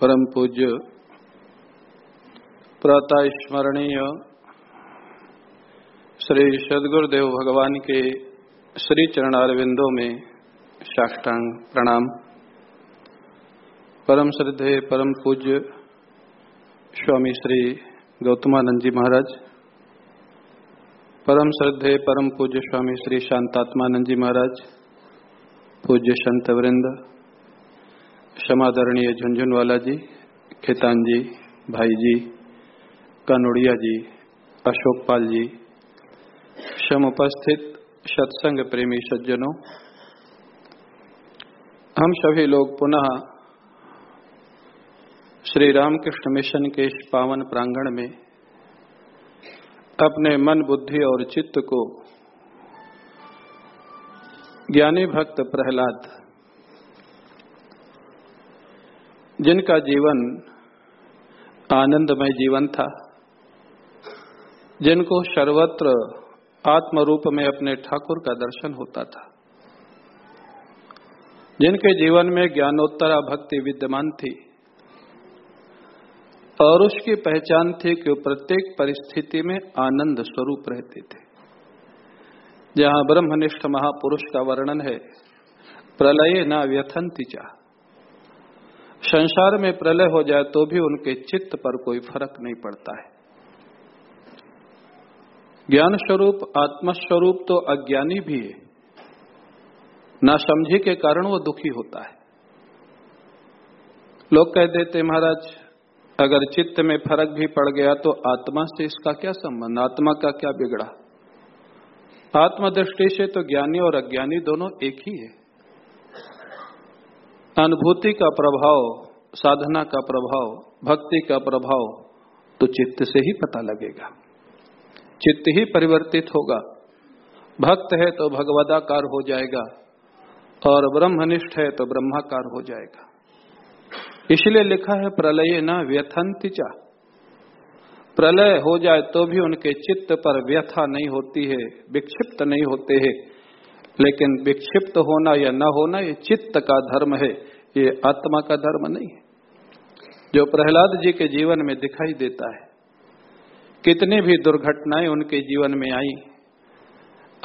परम पूज्य प्रातः स्मरणीय श्री सदगुरुदेव भगवान के श्री चरणारविंदों में साष्टांग प्रणाम। परम श्रद्धे, परम पूज्य स्वामी श्री गौतमानंद जी महाराज, परम श्रद्धे, परम पूज्य स्वामी श्री शांतात्मानंद जी महाराज, पूज्य संत वृंद क्षमादरणीय झुंझुनवाला जी, खेतान जी, भाई जी, कनोड़िया जी, अशोक पाल जी सम उपस्थित सत्संग प्रेमी सज्जनों, हम सभी लोग पुनः श्री रामकृष्ण मिशन के इस पावन प्रांगण में अपने मन, बुद्धि और चित्त को ज्ञानी भक्त प्रहलाद जिनका जीवन आनंदमय जीवन था, जिनको सर्वत्र आत्मरूप में अपने ठाकुर का दर्शन होता था, जिनके जीवन में ज्ञानोत्तरा भक्ति विद्यमान थी और उसकी पहचान थी कि वो प्रत्येक परिस्थिति में आनंद स्वरूप रहते थे। जहाँ ब्रह्मनिष्ठ महापुरुष का वर्णन है, प्रलय न व्यथंति चाह संसार में प्रलय हो जाए तो भी उनके चित्त पर कोई फ़र्क नहीं पड़ता है। ज्ञान स्वरूप आत्मस्वरूप तो अज्ञानी भी है। ना समझी के कारण वो दुखी होता है। लोग कह देते, महाराज, अगर चित्त में फ़र्क भी पड़ गया तो आत्मा से इसका क्या संबंध? आत्मा का क्या बिगड़ा? आत्मदृष्टि से तो ज्ञानी और अज्ञानी दोनों एक ही है। अनुभूति का प्रभाव, साधना का प्रभाव, भक्ति का प्रभाव तो चित्त से ही पता लगेगा। चित्त ही परिवर्तित होगा। भक्त है तो भगवदाकार हो जाएगा और ब्रह्मनिष्ठ है तो ब्रह्माकार हो जाएगा। इसलिए लिखा है, प्रलय न व्यथंतिचा प्रलय हो जाए तो भी उनके चित्त पर व्यथा नहीं होती है, विक्षिप्त नहीं होते हैं। लेकिन विक्षिप्त होना या न होना, ये चित्त का धर्म है, ये आत्मा का धर्म नहीं है। जो प्रहलाद जी के जीवन में दिखाई देता है, कितनी भी दुर्घटनाएँ उनके जीवन में आई,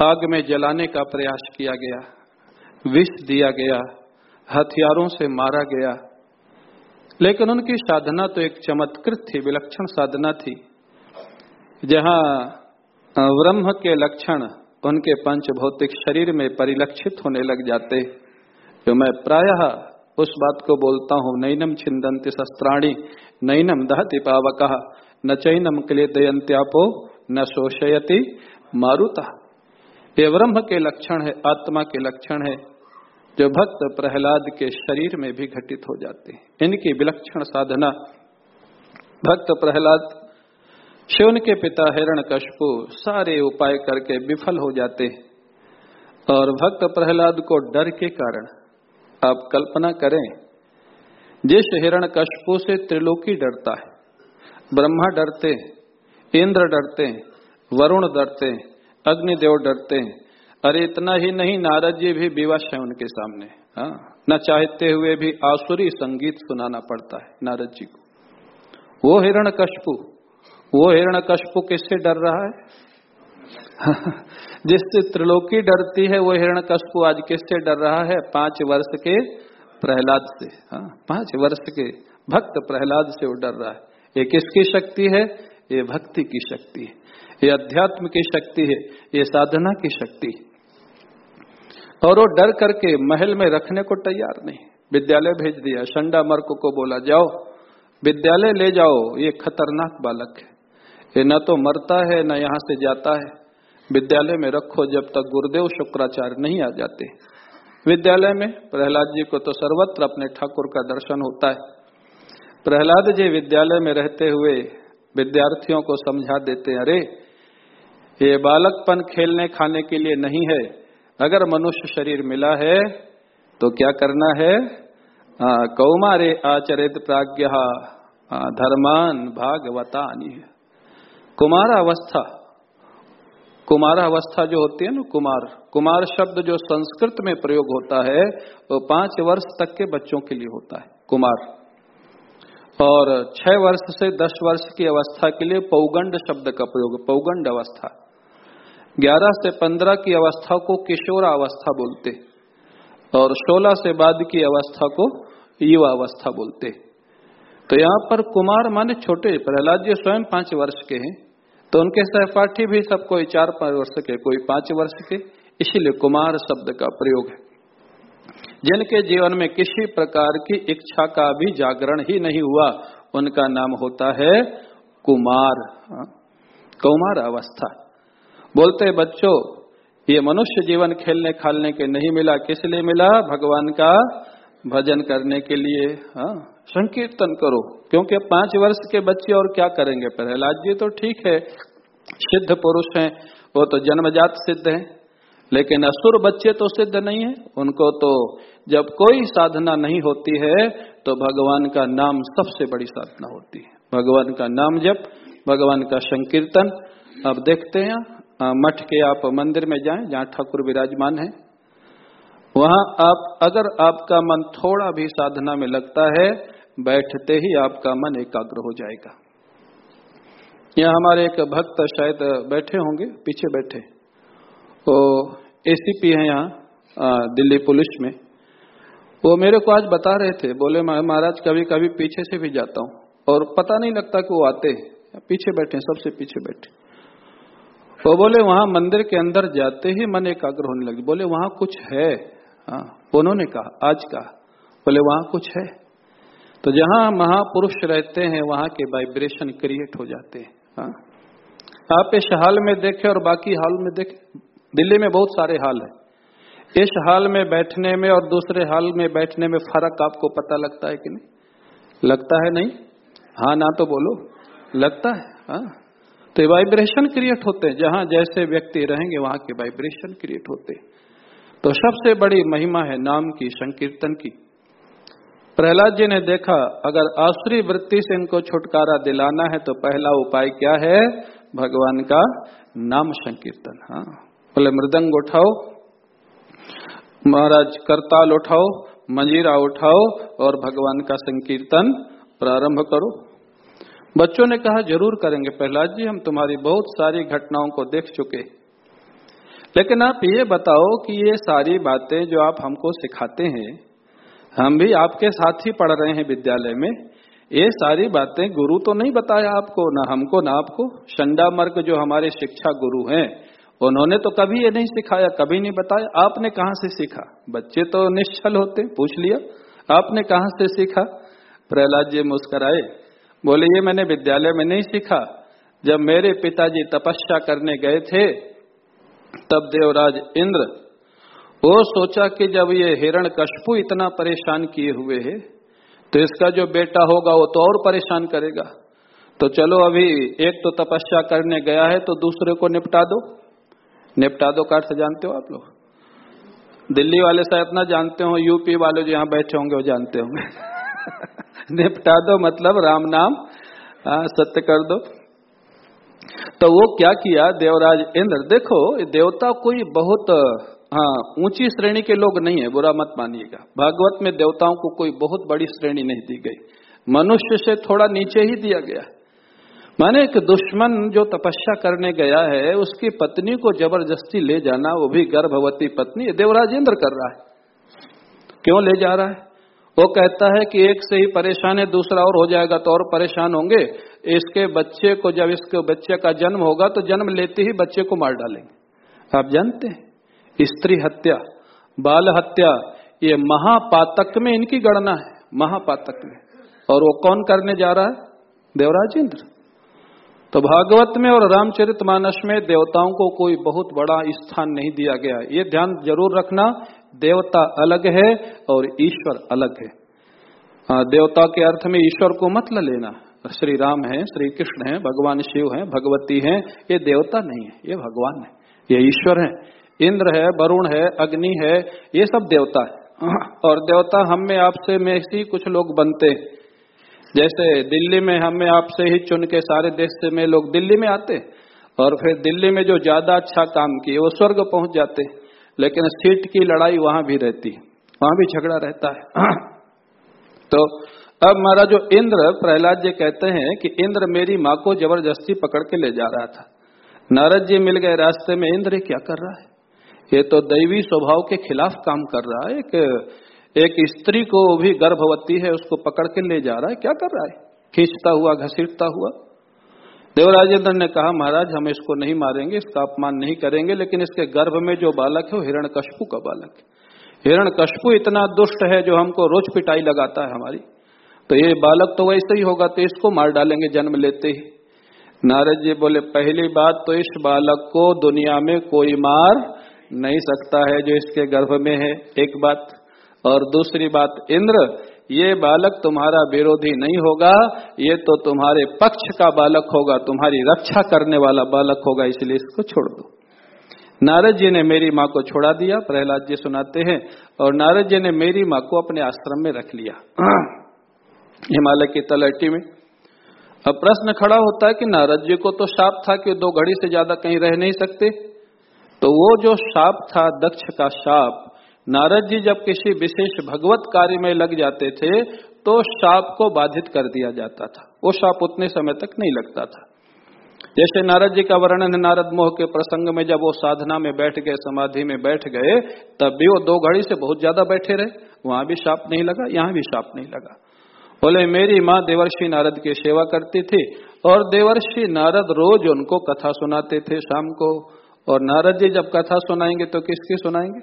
आग में जलाने का प्रयास किया गया, विष दिया गया, हथियारों से मारा गया। लेकिन उनकी साधना तो एक चमत्कृत थी, विलक्षण साधना थी। जहाँ ब्रह्म के लक्षण उनके पंच भौतिक शरीर में परिलक्षित होने लग जाते। जो मैं प्रायः उस बात को बोलता हूँ, नैनम छिंदंति शस्त्राणी, नैनम दहति पावक, न चैनम क्ले दयंत्यापो न शोषयति मारुता। ये ब्रह्म के लक्षण है, आत्मा के लक्षण है, जो भक्त प्रहलाद के शरीर में भी घटित हो जाते हैं। इनकी विलक्षण साधना, भक्त प्रहलाद शिवन के पिता हिरण कशपु सारे उपाय करके विफल हो जाते और भक्त प्रहलाद को डर के कारण आप कल्पना करें, जिस हिरण कशपु से त्रिलोकी डरता है, ब्रह्मा डरते इंद्र डरते वरुण डरते अग्निदेव डरते अरे इतना ही नहीं, नारद जी भी विवश है उनके सामने हाँ न चाहते हुए भी आसुरी संगीत सुनाना पड़ता है नारद जी को। वो हिरण कशपु वो हिरण कशपु किससे डर रहा है? जिससे त्रिलोकी डरती है, वो हिरण कशपु आज किससे डर रहा है? पाँच वर्ष के प्रहलाद से। हाँ पाँच वर्ष के भक्त प्रहलाद से वो डर रहा है। ये किसकी शक्ति है? ये भक्ति की शक्ति है। ये अध्यात्म की शक्ति है। ये साधना की शक्ति है। और वो डर करके महल में रखने को तैयार नहीं। विद्यालय भेज दिया। संडा मर्क को बोला, जाओ, विद्यालय ले जाओ, ये खतरनाक बालक है। ये न तो मरता है, न यहाँ से जाता है। विद्यालय में रखो जब तक गुरुदेव शुक्राचार्य नहीं आ जाते। विद्यालय में प्रहलाद जी को तो सर्वत्र अपने ठाकुर का दर्शन होता है। प्रहलाद जी विद्यालय में रहते हुए विद्यार्थियों को समझा देते हैं, अरे, ये बालकपन खेलने खाने के लिए नहीं है। अगर मनुष्य शरीर मिला है तो क्या करना है? कौमारे आचरित प्राज्ञ धर्मान भागवतानी कुमार अवस्था कुमार अवस्था जो होती है ना, कुमार। कुमार शब्द जो संस्कृत में प्रयोग होता है, वो पाँच वर्ष तक के बच्चों के लिए होता है, कुमार। और छह वर्ष से दस वर्ष की अवस्था के लिए पौगंड शब्द का प्रयोग, पौगंड अवस्था। ग्यारह से पंद्रह की अवस्था को किशोर अवस्था बोलते और सोलह से बाद की अवस्था को युवा अवस्था बोलते तो यहाँ पर कुमार माने छोटे, प्रहलाद जी स्वयं पाँच वर्ष के हैं। तो उनके सहपाठी भी सब कोई चार पाँच वर्ष के, कोई पाँच वर्ष के, इसीलिए कुमार शब्द का प्रयोग है। जिनके जीवन में किसी प्रकार की इच्छा का भी जागरण ही नहीं हुआ, उनका नाम होता है कुमार हाँ। कुमार अवस्था। बोलते, बच्चों, ये मनुष्य जीवन खेलने खालने के नहीं मिला, किस लिए मिला? भगवान का भजन करने के लिए हाँ संकीर्तन करो। क्योंकि पाँच वर्ष के बच्चे और क्या करेंगे प्रहलाद जी तो ठीक है। सिद्ध पुरुष हैं, वो तो जन्मजात सिद्ध हैं। लेकिन असुर बच्चे तो सिद्ध नहीं है। उनको तो जब कोई साधना नहीं होती है तो भगवान का नाम सबसे बड़ी साधना होती है। भगवान का नाम जब भगवान का संकीर्तन। अब देखते हैं मठ के आप मंदिर में जाएँ, जहाँ ठाकुर विराजमान है। वहाँ आप, अगर आपका मन थोड़ा भी साधना में लगता है बैठते ही आपका मन एकाग्र हो जाएगा। यहाँ हमारे एक भक्त शायद बैठे होंगे, पीछे बैठे। वो एसीपी है यहाँ दिल्ली पुलिस में। वो मेरे को आज बता रहे थे, बोले महाराज कभी कभी पीछे से भी जाता हूँ। और पता नहीं लगता कि वो आते पीछे बैठे सबसे पीछे बैठे। वो बोले, वहाँ मंदिर के अंदर जाते ही मन एकाग्र होने लगे। बोले, वहाँ कुछ है? हाँ उन्होंने कहा, आज कहा। बोले, वहाँ कुछ है? तो जहाँ महापुरुष रहते हैं, वहाँ के वाइब्रेशन क्रिएट हो जाते हैं। हाँ। आप इस हाल में देखें और बाकी हाल में देखें। दिल्ली में बहुत सारे हाल है। इस हाल में बैठने में और दूसरे हाल में बैठने में फ़र्क आपको पता लगता है कि नहीं? लगता है नहीं? हाँ ना तो बोलो। लगता है। हाँ। तो वाइब्रेशन क्रिएट होते हैं। जहाँ जैसे व्यक्ति रहेंगे, वहाँ के वाइब्रेशन क्रिएट होते हैं। तो सबसे बड़ी महिमा है नाम की, संकीर्तन की। प्रहलाद जी ने देखा, अगर आसुरी वृत्ति से इनको छुटकारा दिलाना है तो पहला उपाय क्या है? भगवान का नाम संकीर्तन। हाँ। बोले, मृदंग उठाओ, महाराज करताल उठाओ, मंजीरा उठाओ, और भगवान का संकीर्तन प्रारंभ करो। बच्चों ने कहा, ज़रूर करेंगे। प्रहलाद जी, हम तुम्हारी बहुत सारी घटनाओं को देख चुके लेकिन आप ये बताओ कि ये सारी बातें जो आप हमको सिखाते हैं हम भी आपके साथ ही पढ़ रहे हैं विद्यालय में। ये सारी बातें गुरु तो नहीं बताया आपको, ना हमको, ना आपको। शंडा मर्ग जो हमारे शिक्षा गुरु हैं, उन्होंने तो कभी ये नहीं सिखाया, कभी नहीं बताया। आपने कहा से सीखा? बच्चे तो निश्चल होते, पूछ लिया। आपने कहा से सीखा? प्रहलाद जी मुस्कराए। बोले, ये मैंने विद्यालय में नहीं सीखा। जब मेरे पिताजी तपस्या करने गए थे, तब देवराज इंद्र वो सोचा कि जब ये हिरण कशपू इतना परेशान किए हुए है तो इसका जो बेटा होगा वो तो और परेशान करेगा। तो चलो अभी एक तो तपस्या करने गया है तो दूसरे को निपटा दो। निपटा दो कार्ड से, जानते हो आप लोग? दिल्ली वाले शायद ना जानते हो, यूपी वाले जो यहाँ बैठे होंगे वो जानते होंगे। निपटा दो मतलब राम नाम सत्य कर दो। तो वो क्या किया, देवराज इंद्र, देखो, देवता कोई बहुत हाँ ऊँची श्रेणी के लोग नहीं है, बुरा मत मानिएगा। भागवत में देवताओं को कोई बहुत बड़ी श्रेणी नहीं दी गई। मनुष्य से थोड़ा नीचे ही दिया गया। माने एक दुश्मन जो तपस्या करने गया है, उसकी पत्नी को ज़बरदस्ती ले जाना, वो भी गर्भवती पत्नी देवराज इंद्र कर रहा है। क्यों ले जा रहा है? वो कहता है कि एक से ही परेशान है, दूसरा और हो जाएगा तो और परेशान होंगे। इसके बच्चे को, जब इसके बच्चे का जन्म होगा तो जन्म लेते ही बच्चे को मार डालेंगे। आप जानते हैं? स्त्री हत्या, बाल हत्या, ये महापातक में इनकी गणना है, महापातक में। और वो कौन करने जा रहा है? देवराज इंद्र तो भागवत में और रामचरित मानस में देवताओं को कोई बहुत बड़ा स्थान नहीं दिया गया। ये ध्यान ज़रूर रखना, देवता अलग है और ईश्वर अलग है। देवता के अर्थ में ईश्वर को मत लेना। श्री राम है, श्री कृष्ण है, भगवान शिव है, भगवती है, ये देवता नहीं है, ये भगवान है, ये ईश्वर है। इंद्र है वरुण है अग्नि है ये सब देवता है। और देवता हम में आपसे में ही कुछ लोग बनते हैं। जैसे दिल्ली में हमें आपसे ही चुन के सारे देश से में लोग दिल्ली में आते और फिर दिल्ली में जो ज़्यादा अच्छा काम किए वो स्वर्ग पहुँच जाते लेकिन सीट की लड़ाई वहाँ भी रहती वहाँ भी झगड़ा रहता है। तो अब महाराज जो इंद्र प्रहलाद जी कहते हैं कि इंद्र मेरी माँ को ज़बरदस्ती पकड़ के ले जा रहा था। नारद जी मिल गए रास्ते में इंद्र क्या कर रहा है? ये तो दैवी स्वभाव के खिलाफ काम कर रहा है एक एक स्त्री को भी गर्भवती है, उसको पकड़ के ले जा रहा है। क्या कर रहा है? खींचता हुआ, घसीटता हुआ। देवराजेंद्र ने कहा, महाराज, हम इसको नहीं मारेंगे, इसका अपमान नहीं करेंगे, लेकिन इसके गर्भ में जो बालक है, वो हिरण कशपू का बालक है। हिरण कशपू इतना दुष्ट है जो हमको रोज पिटाई लगाता है हमारी। तो ये बालक तो वैसे ही होगा तो इसको मार डालेंगे जन्म लेते ही। नारद जी बोले, पहली बात तो इस बालक को दुनिया में कोई मार नहीं सकता है जो इसके गर्भ में है, एक बात। और दूसरी बात, इंद्र, ये बालक तुम्हारा विरोधी नहीं होगा, ये तो तुम्हारे पक्ष का बालक होगा, तुम्हारी रक्षा करने वाला बालक होगा, इसलिए इसको छोड़ दो। नारद जी ने मेरी माँ को छोड़ा दिया, प्रहलाद जी सुनाते हैं, और नारद जी ने मेरी माँ को अपने आश्रम में रख लिया। हिमालय की तलहटी में। अब प्रश्न खड़ा होता है कि नारद जी को तो साफ़ था कि दो घड़ी से ज़्यादा कहीं रह नहीं सकते। तो वो जो साप था, दक्ष का साप नारद जी जब किसी विशेष भगवत कार्य में लग जाते थे तो शाप को बाधित कर दिया जाता था। वो शाप उतने समय तक नहीं लगता था। जैसे नारद जी का वर्णन, नारद मोह के प्रसंग में जब वो साधना में बैठ गए, समाधि में बैठ गए, तब भी वो दो घड़ी से बहुत ज़्यादा बैठे रहे। वहाँ भी शाप नहीं लगा, यहाँ भी शाप नहीं लगा। बोले, मेरी माँ देवर्षि नारद की सेवा करती थी और देवर्षि नारद रोज उनको कथा सुनाते थे शाम को। और नारद जी जब कथा सुनाएँगे तो किसकी सुनाएँगे?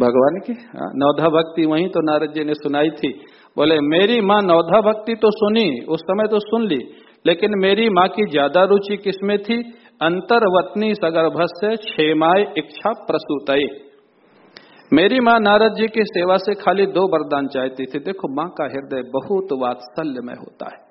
भगवान की? हाँ, नौधा भक्ति वही तो नारद जी ने सुनाई थी। बोले मेरी माँ नौधा भक्ति तो सुनी उस समय तो सुन ली लेकिन मेरी माँ की ज़्यादा रुचि किसमें थी? अंतर्वतनी सगर्भ से क्षेमाय इच्छा प्रसूत मेरी माँ नारद जी की सेवा से खाली दो वरदान चाहती थी। देखो माँ का हृदय बहुत वात्सल्य में होता है।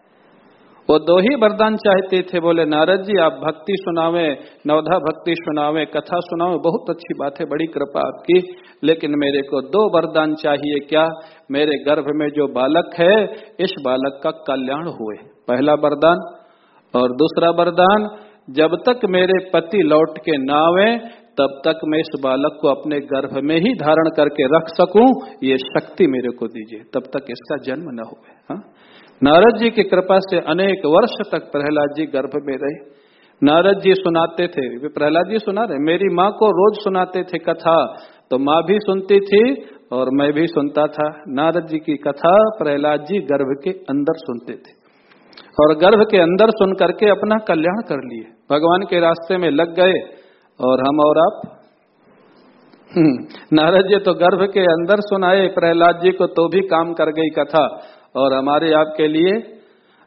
वो दो ही वरदान चाहते थे। बोले, नारद जी, आप भक्ति सुनावे, नवधा भक्ति सुनावे, कथा सुनावे, बहुत अच्छी बात है, बड़ी कृपा आपकी। लेकिन मेरे को दो वरदान चाहिए क्या? मेरे गर्भ में जो बालक है, इस बालक का कल्याण हुए। पहला वरदान और दूसरा वरदान, जब तक मेरे पति लौट के ना आवे, तब तक मैं इस बालक को अपने गर्भ में ही धारण करके रख सकूँ। ये शक्ति मेरे को दीजिए, तब तक इसका जन्म न हुए हाँ? नारद जी की कृपा से अनेक वर्ष तक प्रहलाद जी गर्भ में रहे। नारद जी सुनाते थे प्रहलाद जी सुना रहे? मेरी माँ को रोज सुनाते थे कथा तो माँ भी सुनती थी और मैं भी सुनता था। नारद जी की कथा प्रहलाद जी गर्भ के अंदर सुनते थे और गर्भ के अंदर सुन करके अपना कल्याण कर लिए। भगवान के रास्ते में लग गए और हम और आप? हम्म, नारद जी तो गर्भ के अंदर सुनाए प्रहलाद जी को तो भी काम कर गई कथा। और हमारे आपके लिए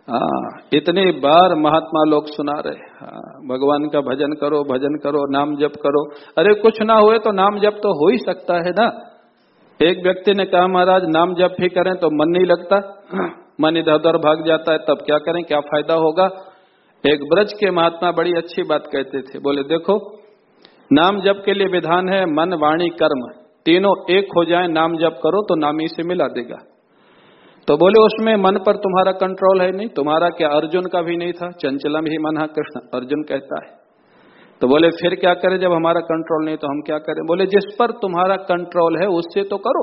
हाँ इतनी बार महात्मा लोग सुना रहे भगवान का भजन करो भजन करो, नाम जप करो। अरे कुछ ना हुए तो नाम जप तो हो ही सकता है ना। एक व्यक्ति ने कहा, महाराज, नाम जप ही करें तो मन नहीं लगता। मन इधर उधर भाग जाता है, तब क्या करें, क्या फ़ायदा होगा? एक ब्रज के महात्मा बड़ी अच्छी बात कहते थे। बोले, देखो, नाम जप के लिए विधान है मन, वाणी, कर्म। तीनों एक हो जाए, नाम जप करो तो नाम से मिला देगा। तो बोले, उसमें मन पर तुम्हारा कंट्रोल है नहीं, तुम्हारा क्या, अर्जुन का भी नहीं था, चंचलम ही मन कृष्ण अर्जुन कहता है। तो बोले, फिर क्या करें, जब हमारा कंट्रोल नहीं तो हम क्या करें? बोले, जिस पर तुम्हारा कंट्रोल है, उससे तो करो।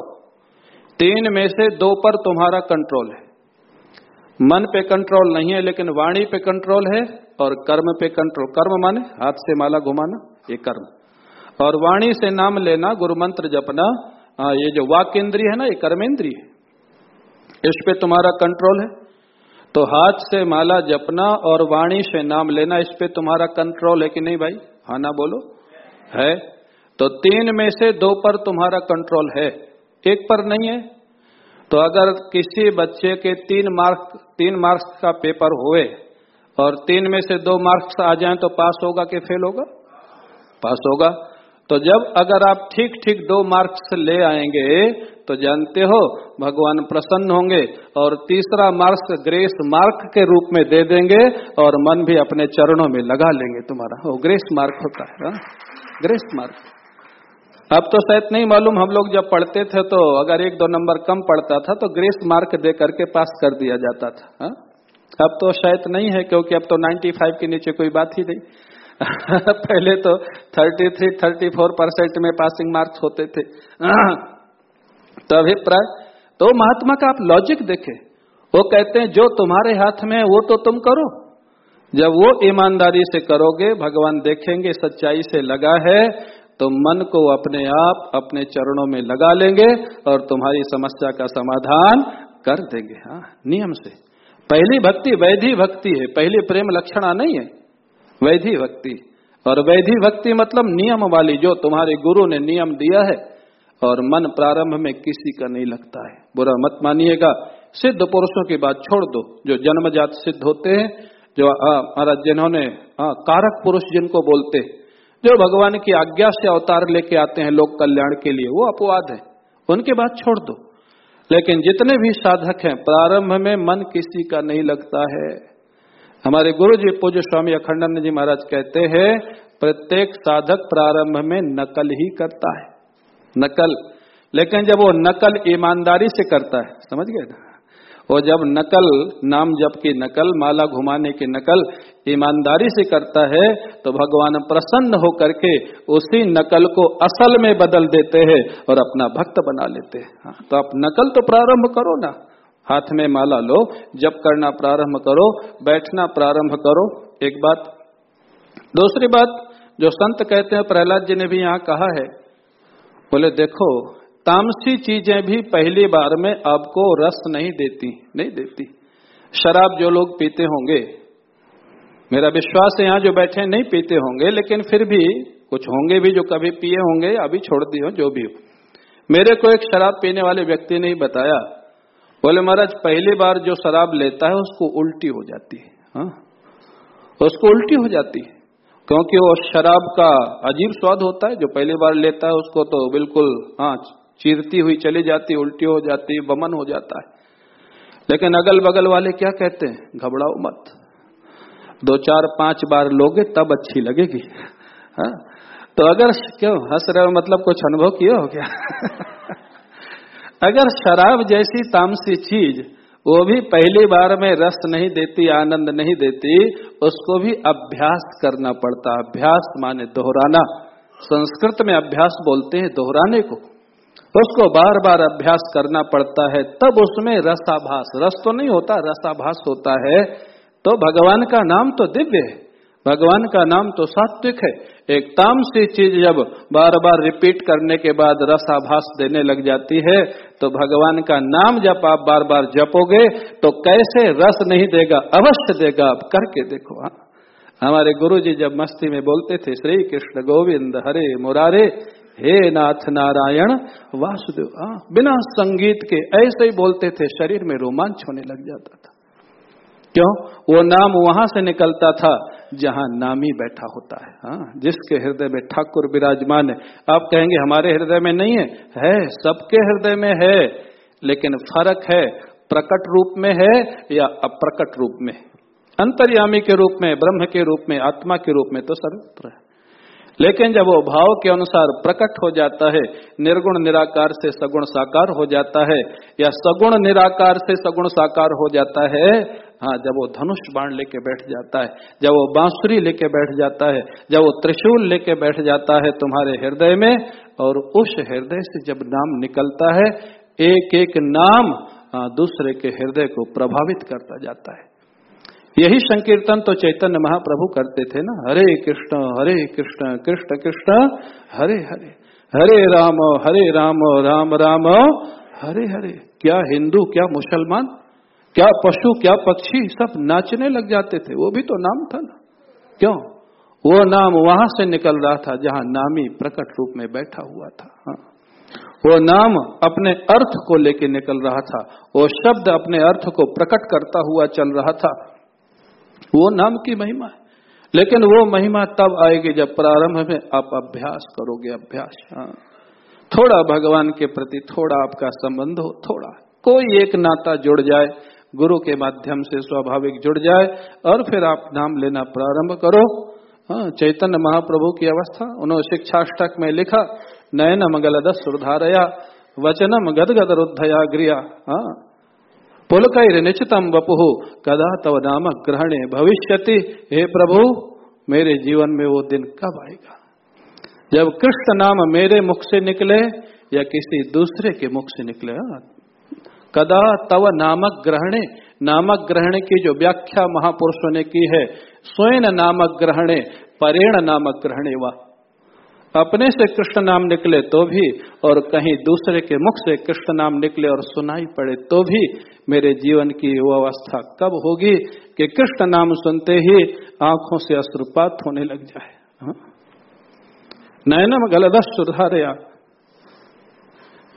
तीन में से दो पर तुम्हारा कंट्रोल है। मन पे कंट्रोल नहीं है, लेकिन वाणी पे कंट्रोल है और कर्म पे कंट्रोल कर्म माने, हाथ से माला घुमाना, ये कर्म। और वाणी से नाम लेना गुरु मंत्र जपना ये जो वाक इंद्रिय है ना, ये कर्मेंद्रिय है। इस पे तुम्हारा कंट्रोल है। तो हाथ से माला जपना और वाणी से नाम लेना, इस पे तुम्हारा कंट्रोल है कि नहीं भाई? हाँ ना बोलो? है। तो तीन में से दो पर तुम्हारा कंट्रोल है। एक पर नहीं है। तो अगर किसी बच्चे के तीन मार्क्स तीन मार्क्स का पेपर हुए और तीन में से दो मार्क्स आ जाएँ तो पास होगा कि फेल होगा? पास होगा। तो जब अगर आप ठीक ठीक दो मार्क्स ले आएँगे तो जानते हो भगवान प्रसन्न होंगे और तीसरा मार्क्स ग्रेस मार्क के रूप में दे देंगे और मन भी अपने चरणों में लगा लेंगे तुम्हारा वो ग्रेस मार्क होता है, हा? ग्रेस मार्क अब तो शायद नहीं मालूम, हम लोग जब पढ़ते थे तो अगर एक दो नंबर कम पड़ता था तो ग्रेस मार्क दे करके पास कर दिया जाता था, हा? अब तो शायद नहीं है, क्योंकि अब तो 95 के नीचे कोई बात ही नहीं पहले तो 33, 34 परसेंट में पासिंग मार्क्स होते थे। तो अभिप्राय तो महात्मा का आप लॉजिक देखें। वो कहते हैं जो तुम्हारे हाथ में है वो तो तुम करो। जब वो ईमानदारी से करोगे भगवान देखेंगे सच्चाई से लगा है तो मन को अपने आप अपने चरणों में लगा लेंगे और तुम्हारी समस्या का समाधान कर देंगे। हाँ नियम से। पहली भक्ति वैधि भक्ति है पहली प्रेम लक्षणा नहीं है। वैधि भक्ति। और वैधि भक्ति मतलब नियम वाली जो तुम्हारे गुरु ने नियम दिया है, और मन प्रारंभ में किसी का नहीं लगता है। बुरा मत मानिएगा। सिद्ध पुरुषों की बात छोड़ दो, जो जन्मजात सिद्ध होते हैं, जो महाराज जिन्होंने कारक पुरुष जिनको बोलते जो भगवान की आज्ञा से अवतार लेके आते हैं लोक कल्याण के लिए, वो अपवाद है। उनके बात छोड़ दो। लेकिन जितने भी साधक हैं, प्रारंभ में मन किसी का नहीं लगता है। हमारे गुरु जी पूज्य स्वामी अखंडानंद जी महाराज कहते हैं प्रत्येक साधक प्रारंभ में नकल ही करता है। नकल। लेकिन जब वो नकल ईमानदारी से करता है समझ गए ना? वो जब नकल नाम जप की नकल माला घुमाने की नकल ईमानदारी से करता है तो भगवान प्रसन्न होकर के उसी नकल को असल में बदल देते हैं और अपना भक्त बना लेते हैं। हाँ, तो आप नकल तो प्रारंभ करो ना। हाथ में माला लो जब करना प्रारंभ करो, बैठना प्रारंभ करो, एक बात। दूसरी बात, जो संत कहते हैं, प्रहलाद जी ने भी यहाँ कहा है, बोले, देखो, तामसी चीज़ें भी पहली बार में आपको रस नहीं देती नहीं देती। शराब जो लोग पीते होंगे, मेरा विश्वास है यहाँ जो बैठे नहीं पीते होंगे, लेकिन फिर भी कुछ होंगे भी जो कभी पिए होंगे, अभी छोड़ दिए जो भी हो। मेरे को एक शराब पीने वाले व्यक्ति ने बताया बोले, महाराज, पहली बार जो शराब लेता है, उसको उल्टी हो जाती है। हा? उसको उल्टी हो जाती है, क्योंकि वो शराब का अजीब स्वाद होता है। जो पहली बार लेता है, उसको तो बिल्कुल हाँ चीरती हुई चली जाती, उल्टी हो जाती, बमन हो जाता है। लेकिन अगल बगल वाले क्या कहते हैं? घबराओ मत। दो, चार, पाँच बार लोगे, तब अच्छी लगेगी। हा? तो अगर क्यों हंस रहे हो? मतलब कुछ अनुभव किया हो क्या? अगर शराब जैसी तामसी चीज़ वो भी पहली बार में रस नहीं देती, आनंद नहीं देती, उसको भी अभ्यास करना पड़ता। अभ्यास माने दोहराना। संस्कृत में अभ्यास बोलते हैं दोहराने को। उसको बार बार अभ्यास करना पड़ता है, तब उसमें रसाभास। रस तो नहीं होता, रसाभास होता है। तो भगवान का नाम तो दिव्य है। भगवान का नाम तो सात्विक है। एक तामसी चीज़ जब बार बार रिपीट करने के बाद रसाभास देने लग जाती है तो भगवान का नाम जब आप बार बार जपोगे तो कैसे रस नहीं देगा, अवश्य देगा। आप करके देखो हाँ। हमारे गुरु जी जब मस्ती में बोलते थे श्री कृष्ण गोविंद हरे मुरारे, हे नाथ नारायण, वासुदेव हाँ बिना संगीत के ऐसे ही बोलते थे, शरीर में रोमांच होने लग जाता था। क्यों? वो नाम वहाँ से निकलता था जहाँ नामी बैठा होता है हाँ जिसके हृदय में ठाकुर विराजमान है। आप कहेंगे, हमारे हृदय में नहीं है? है, सबके हृदय में है, लेकिन फ़र्क है, प्रकट रूप में है या अप्रकट रूप में? अंतर्यामी के रूप में, ब्रह्म के रूप में, आत्मा के रूप में तो सर्वत्र है। लेकिन जब वो भाव के अनुसार प्रकट हो जाता है, निर्गुण निराकार से सगुण साकार हो जाता है, या सगुण निराकार से सगुण साकार हो जाता है हाँ जब वो धनुष बाण लेके बैठ जाता है, जब वो बांसुरी लेके बैठ जाता है, जब वो त्रिशूल लेके बैठ जाता है तुम्हारे हृदय में और उस हृदय से जब नाम निकलता है एक एक नाम दूसरे के हृदय को प्रभावित करता जाता है। यही संकीर्तन तो चैतन्य महाप्रभु करते थे ना, हरे कृष्ण हरे कृष्ण कृष्ण कृष्ण, हरे हरे हरे राम हरे राम राम राम, हरे हरे, क्या हिंदू, क्या मुसलमान क्या पशु, क्या पक्षी सब नाचने लग जाते थे। वो भी तो नाम था ना। क्यों? वो नाम वहाँ से निकल रहा था जहाँ नामी प्रकट रूप में बैठा हुआ था। हाँ। वो नाम अपने अर्थ को लेके निकल रहा था। वो शब्द अपने अर्थ को प्रकट करता हुआ चल रहा था। वो नाम की महिमा है। लेकिन वो महिमा तब आएगी जब प्रारंभ में आप अभ्यास करोगे, अभ्यास। हाँ। थोड़ा भगवान के प्रति थोड़ा आपका संबंध हो, थोड़ा। कोई एक नाता जुड़ जाए गुरु के माध्यम से स्वाभाविक जुड़ जाए और फिर आप नाम लेना प्रारंभ करो। हाँ चैतन्य महाप्रभु की अवस्था, उन्होंने शिक्षाष्टक में लिखा नयन दस सुधारया, वचनम गदगद रुद्धया ग्रिया। हाँ पुलकैर निश्चितम वपु, कदा तव नाम ग्रहणे भविष्यति। हे प्रभु, मेरे जीवन में वो दिन कब आएगा? जब कृष्ण नाम मेरे मुख से निकले या किसी दूसरे के मुख से निकले हाँ कदा तव नामक ग्रहणे नामक ग्रहण की जो व्याख्या महापुरुषों ने की है, स्वयं नामक ग्रहणे परेण नामक ग्रहणे वा। अपने से कृष्ण नाम निकले तो भी, और कहीं दूसरे के मुख से कृष्ण नाम निकले और सुनाई पड़े तो भी, मेरे जीवन की वो अवस्था कब होगी कि कृष्ण नाम सुनते ही आँखों से अश्रुपात होने लग जाए। हाँ? नयनम गलदस सुधारया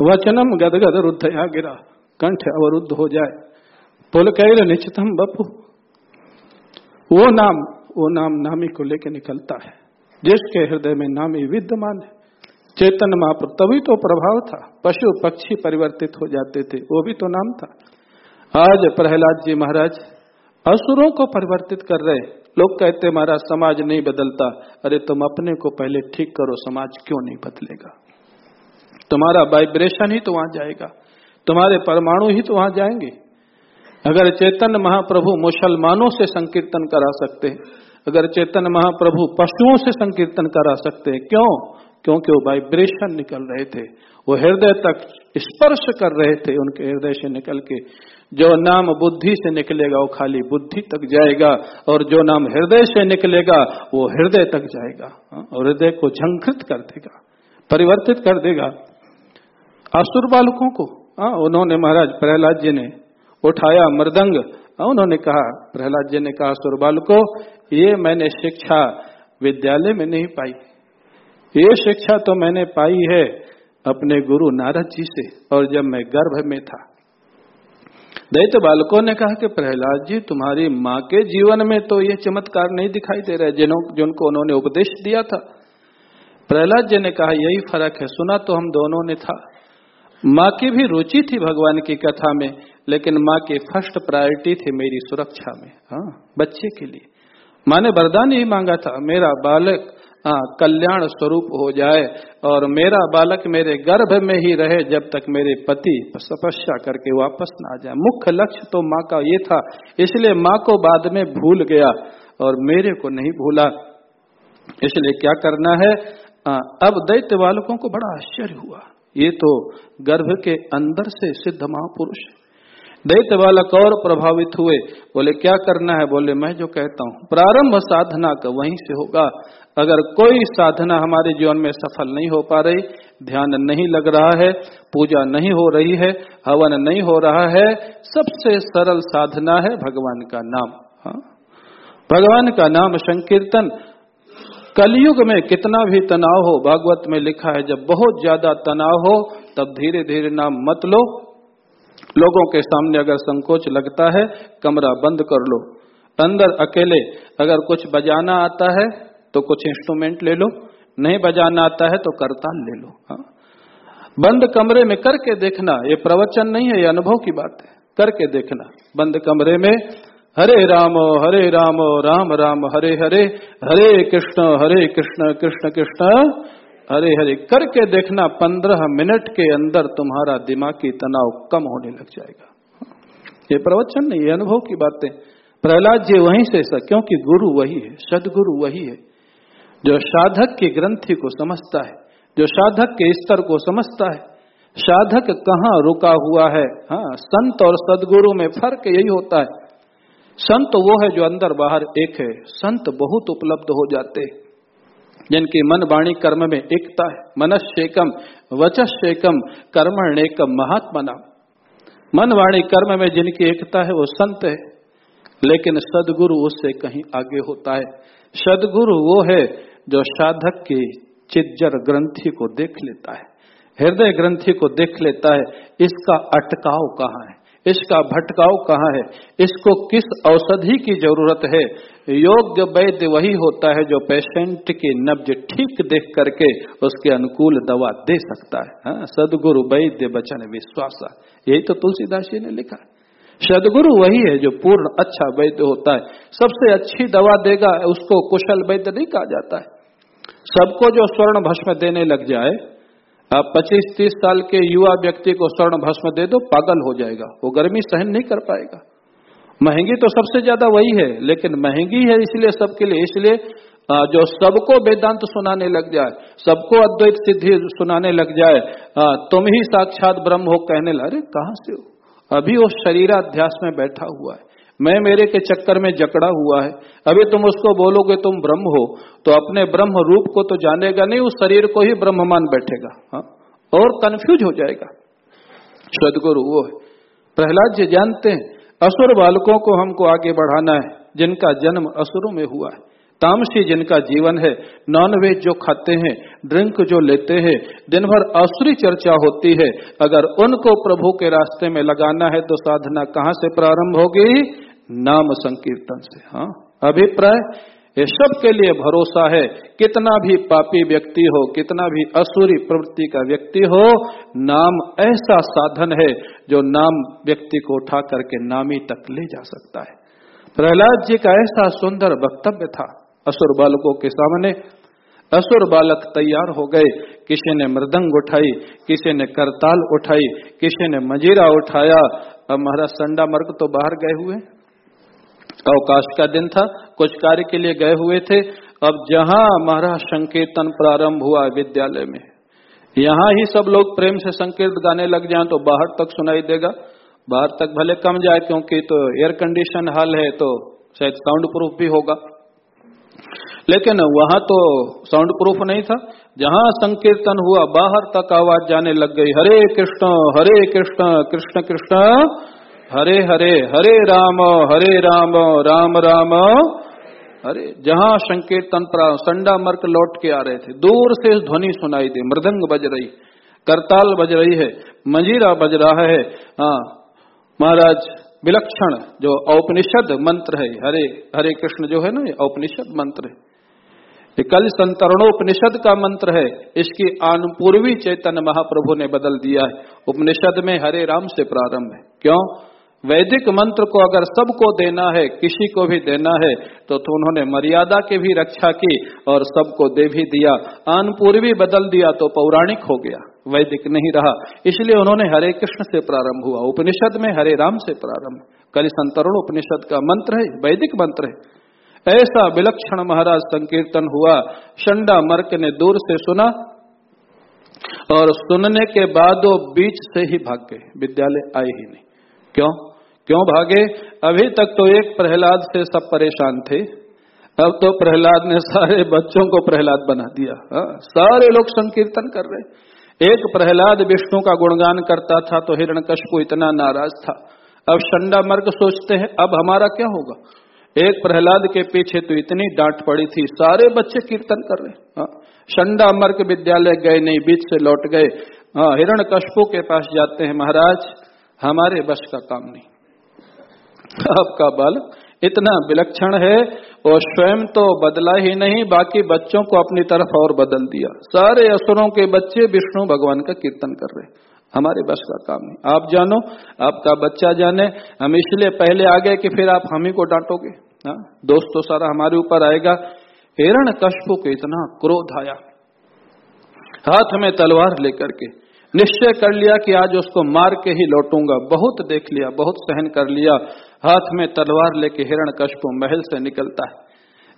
वचनम गदगद रुद्धया गिरा। कंठ अवरुद्ध हो जाए। पुल कैल निश्चितम बपू? वो नाम वो नाम नामी को लेके निकलता है। जिसके हृदय में नामी विद्यमान है। चेतन महापुर तभी तो प्रभाव था। पशु पक्षी परिवर्तित हो जाते थे। वो भी तो नाम था। आज प्रहलाद जी महाराज असुरों को परिवर्तित कर रहे लोग कहते, महाराज, समाज नहीं बदलता। अरे, तुम अपने को पहले ठीक करो, समाज क्यों नहीं बदलेगा? तुम्हारा वाइब्रेशन ही तो वहाँ जाएगा। तुम्हारे परमाणु ही तो वहाँ जाएँगे। अगर चेतन महाप्रभु मुसलमानों से संकीर्तन करा सकते अगर चेतन महाप्रभु पशुओं से संकीर्तन करा सकते क्यों? क्योंकि वो वाइब्रेशन निकल रहे थे वो हृदय तक स्पर्श कर रहे थे उनके हृदय से निकल के। जो नाम बुद्धि से निकलेगा वो खाली बुद्धि तक जाएगा और जो नाम हृदय से निकलेगा वो हृदय तक जाएगा हाँ, और हृदय को झंकृत कर देगा परिवर्तित कर देगा। असुर बालकों को हाँ उन्होंने महाराज प्रहलाद जी ने उठाया मृदंग। हाँ, उन्होंने कहा प्रहलाद जी ने कहा असुर बालको ये मैंने शिक्षा विद्यालय में नहीं पाई। ये शिक्षा तो मैंने पाई है अपने गुरु नारद जी से और जब मैं गर्भ में था। दैत बालकों ने कहा कि प्रहलाद जी तुम्हारी माँ के जीवन में तो ये चमत्कार नहीं दिखाई दे रहा जिन्हों जिनको उन्होंने उपदेश दिया था। प्रहलाद जी ने कहा यही फ़र्क है सुना तो हम दोनों ने था। माँ की भी रुचि थी भगवान की कथा में लेकिन माँ की फ़र्स्ट प्रायोरिटी थी मेरी सुरक्षा में हाँ बच्चे के लिए। माँ ने वरदान ही मांगा था मेरा बालक हाँ कल्याण स्वरूप हो जाए और मेरा बालक मेरे गर्भ में ही रहे जब तक मेरे पति तपस्या करके वापस ना आ जाए। मुख्य लक्ष्य तो माँ का ये था इसलिए माँ को बाद में भूल गया और मेरे को नहीं भूला। इसलिए क्या करना है? आ, अब दैत्य बालकों को बड़ा आश्चर्य हुआ। ये तो गर्भ के अंदर से सिद्ध महापुरुष। दैत्य बालक और प्रभावित हुए। बोले, क्या करना है? बोले, मैं जो कहता हूँ, प्रारंभ साधना का वहीं से होगा। अगर कोई साधना हमारे जीवन में सफल नहीं हो पा रही, ध्यान नहीं लग रहा है, पूजा नहीं हो रही है, हवन नहीं हो रहा है, सबसे सरल साधना है भगवान का नाम। हा? भगवान का नाम संकीर्तन। कलयुग में कितना भी तनाव हो, भागवत में लिखा है, जब बहुत ज़्यादा तनाव हो, तब धीरे धीरे नाम मत लो। लोगों के सामने अगर संकोच लगता है, कमरा बंद कर लो। अंदर अकेले अगर कुछ बजाना आता है तो कुछ इंस्ट्रूमेंट ले लो। नहीं बजाना आता है तो करताल ले लो। हा? बंद कमरे में करके देखना, ये प्रवचन नहीं है, ये अनुभव की बात है। करके देखना। बंद कमरे में हरे राम हरे राम राम राम, हरे हरे हरे कृष्ण हरे कृष्ण कृष्ण कृष्ण, हरे हरे। करके देखना पंद्रह मिनट के अंदर तुम्हारा दिमागी तनाव कम होने लग जाएगा। ये प्रवचन नहीं, ये अनुभव की बातें। प्रहलाद जी वहीं से क्योंकि गुरु वही है, सदगुरु वही है, जो साधक की ग्रंथि को समझता है, जो साधक के स्तर को समझता है। साधक कहाँ रुका हुआ है? हाँ संत और सदगुरु में फ़र्क यही होता है। संत वो है जो अंदर बाहर एक है। संत बहुत उपलब्ध हो जाते जिनकी मन वाणी कर्म में एकता है। मनस्ेकम वचस्ेकम कर्मणेकम, महात्मा मन वाणी कर्म में जिनकी एकता है वो संत है। लेकिन सदगुरु उससे कहीं आगे होता है। सदगुरु वो है जो साधक की चिज्जर ग्रंथि को देख लेता है। हृदय ग्रंथि को देख लेता है। इसका अटकाव कहाँ है? इसका भटकाव कहाँ है? इसको किस औषधि की ज़रूरत है? योग्य वैद्य वही होता है जो पेशेंट की नब्ज ठीक देख करके उसके अनुकूल दवा दे सकता है। हाँ, सदगुरु वैद्य बचन विश्वास। यही तो तुलसीदास जी ने लिखा। सदगुरु वही है जो पूर्ण अच्छा वैद्य होता है। सबसे अच्छी दवा देगा उसको कुशल वैद्य नहीं कहा जाता है। सबको जो स्वर्ण भस्म देने लग जाए आप 25-30 साल के युवा व्यक्ति को स्वर्ण भस्म दे दो, पागल हो जाएगा। वो गर्मी सहन नहीं कर पाएगा। महँगी तो सबसे ज़्यादा वही है, लेकिन महँगी है इसलिए सबके लिए, इसलिए जो सबको वेदांत सुनाने लग जाए, सबको अद्वैत सिद्धि सुनाने लग जाए तुम ही साक्षात ब्रह्म हो कहने लगे कहा से हो? अभी वो शरीराध्यास में बैठा हुआ है। मैं मेरे के चक्कर में जकड़ा हुआ है। अभी तुम उसको बोलोगे तुम ब्रह्म हो तो अपने ब्रह्म रूप को तो जानेगा नहीं, उस शरीर को ही ब्रह्म मान बैठेगा, हा? और कंफ्यूज हो जाएगा। सदगुरु वो है। प्रहलाद जी जानते हैं, असुर बालकों को हमको आगे बढ़ाना है, जिनका जन्म असुरों में हुआ है। तामसी जिनका जीवन है नॉन वेज जो खाते हैं ड्रिंक जो लेते हैं दिन भर असुरी चर्चा होती है। अगर उनको प्रभु के रास्ते में लगाना है तो साधना कहाँ से प्रारंभ होगी? नाम संकीर्तन से हाँ? अभिप्राय, ये सब के लिए भरोसा है, कितना भी पापी व्यक्ति हो, कितना भी असुरी प्रवृत्ति का व्यक्ति हो, नाम ऐसा साधन है जो नाम व्यक्ति को उठा करके नामी तक ले जा सकता है। प्रहलाद जी का ऐसा सुंदर वक्तव्य था असुर बालकों के सामने। असुर बालक तैयार हो गए, किसी ने मृदंग उठाई, किसी ने करताल उठाई, किसी ने मजीरा उठाया। अब महाराज संडा मर्ग तो बाहर गए हुए अवकाश का दिन था। कुछ कार्य के लिए गए हुए थे। अब जहाँ महाराज संकीर्तन प्रारंभ हुआ विद्यालय में, यहाँ ही सब लोग प्रेम से संकीर्त गाने लग जाए तो बाहर तक सुनाई देगा। बाहर तक भले कम जाए, क्योंकि तो एयर कंडीशन हाल है तो शायद साउंड प्रूफ भी होगा। लेकिन वहाँ तो साउंड प्रूफ नहीं था। जहाँ संकीर्तन हुआ, बाहर तक आवाज़ जाने लग गई, हरे कृष्ण हरे कृष्ण कृष्ण कृष्ण हरे हरे हरे राम हरे राम राम राम। हरे जहाँ संकीर्तन संडा मर्क लौट के आ रहे थे, दूर से ध्वनि सुनाई दी, मृदंग बज रही, करताल बज रही है, मंजीरा बज रहा है। हाँ महाराज, विलक्षण जो औपनिषद मंत्र है, हरे हरे कृष्ण जो है ना औपनिषद मंत्र है। कल संतरणोपनिषद का मंत्र है, इसकी अनुपूर्वी चैतन्य महाप्रभु ने बदल दिया है। उपनिषद में हरे राम से प्रारंभ है। क्यों? वैदिक मंत्र को अगर सबको देना है किसी को भी देना है तो, तो उन्होंने मर्यादा की भी रक्षा की और सबको दे भी दिया। अनपूर्वी बदल दिया तो पौराणिक हो गया। वैदिक नहीं रहा। इसलिए उन्होंने हरे कृष्ण से प्रारंभ हुआ। उपनिषद में हरे राम से प्रारंभ। कल संतरुण उपनिषद का मंत्र है वैदिक मंत्र है। ऐसा विलक्षण महाराज संकीर्तन हुआ। शंडा मर्क ने दूर से सुना और सुनने के बाद वो बीच से ही भाग गए। विद्यालय आए ही नहीं। क्यों? क्यों भागे? अभी तक तो एक प्रहलाद से सब परेशान थे। अब तो प्रहलाद ने सारे बच्चों को प्रहलाद बना दिया। हा? सारे लोग संकीर्तन कर रहे। एक प्रहलाद विष्णु का गुणगान करता था तो हिरण्यकश्यप इतना नाराज़ था। अब शंडा मर्ग सोचते हैं, अब हमारा क्या होगा? एक प्रहलाद के पीछे तो इतनी डांट पड़ी थी, सारे बच्चे कीर्तन कर रहे। शंडा मर्ग विद्यालय गए नहीं, बीच से लौट गए। हिरण कशपू के पास जाते हैं, महाराज, हमारे बस का काम नहीं। आपका बल। इतना विलक्षण है और स्वयं तो बदला ही नहीं, बाकी बच्चों को अपनी तरफ़ और बदल दिया। सारे असुरों के बच्चे विष्णु भगवान का कीर्तन कर रहे हमारे बस का काम नहीं। आप जानो, आपका बच्चा जाने, हम इसलिए पहले आ गए कि फिर आप हम ही को डांटोगे। हाँ? दोस्त तो सारा हमारे ऊपर आएगा। हिरण कशपु को इतना क्रोध आया। हाथ में तलवार लेकर के निश्चय कर लिया कि आज उसको मार के ही लौटूँगा। बहुत देख लिया, बहुत सहन कर लिया। हाथ में तलवार लेके हिरण कश्प महल से निकलता है।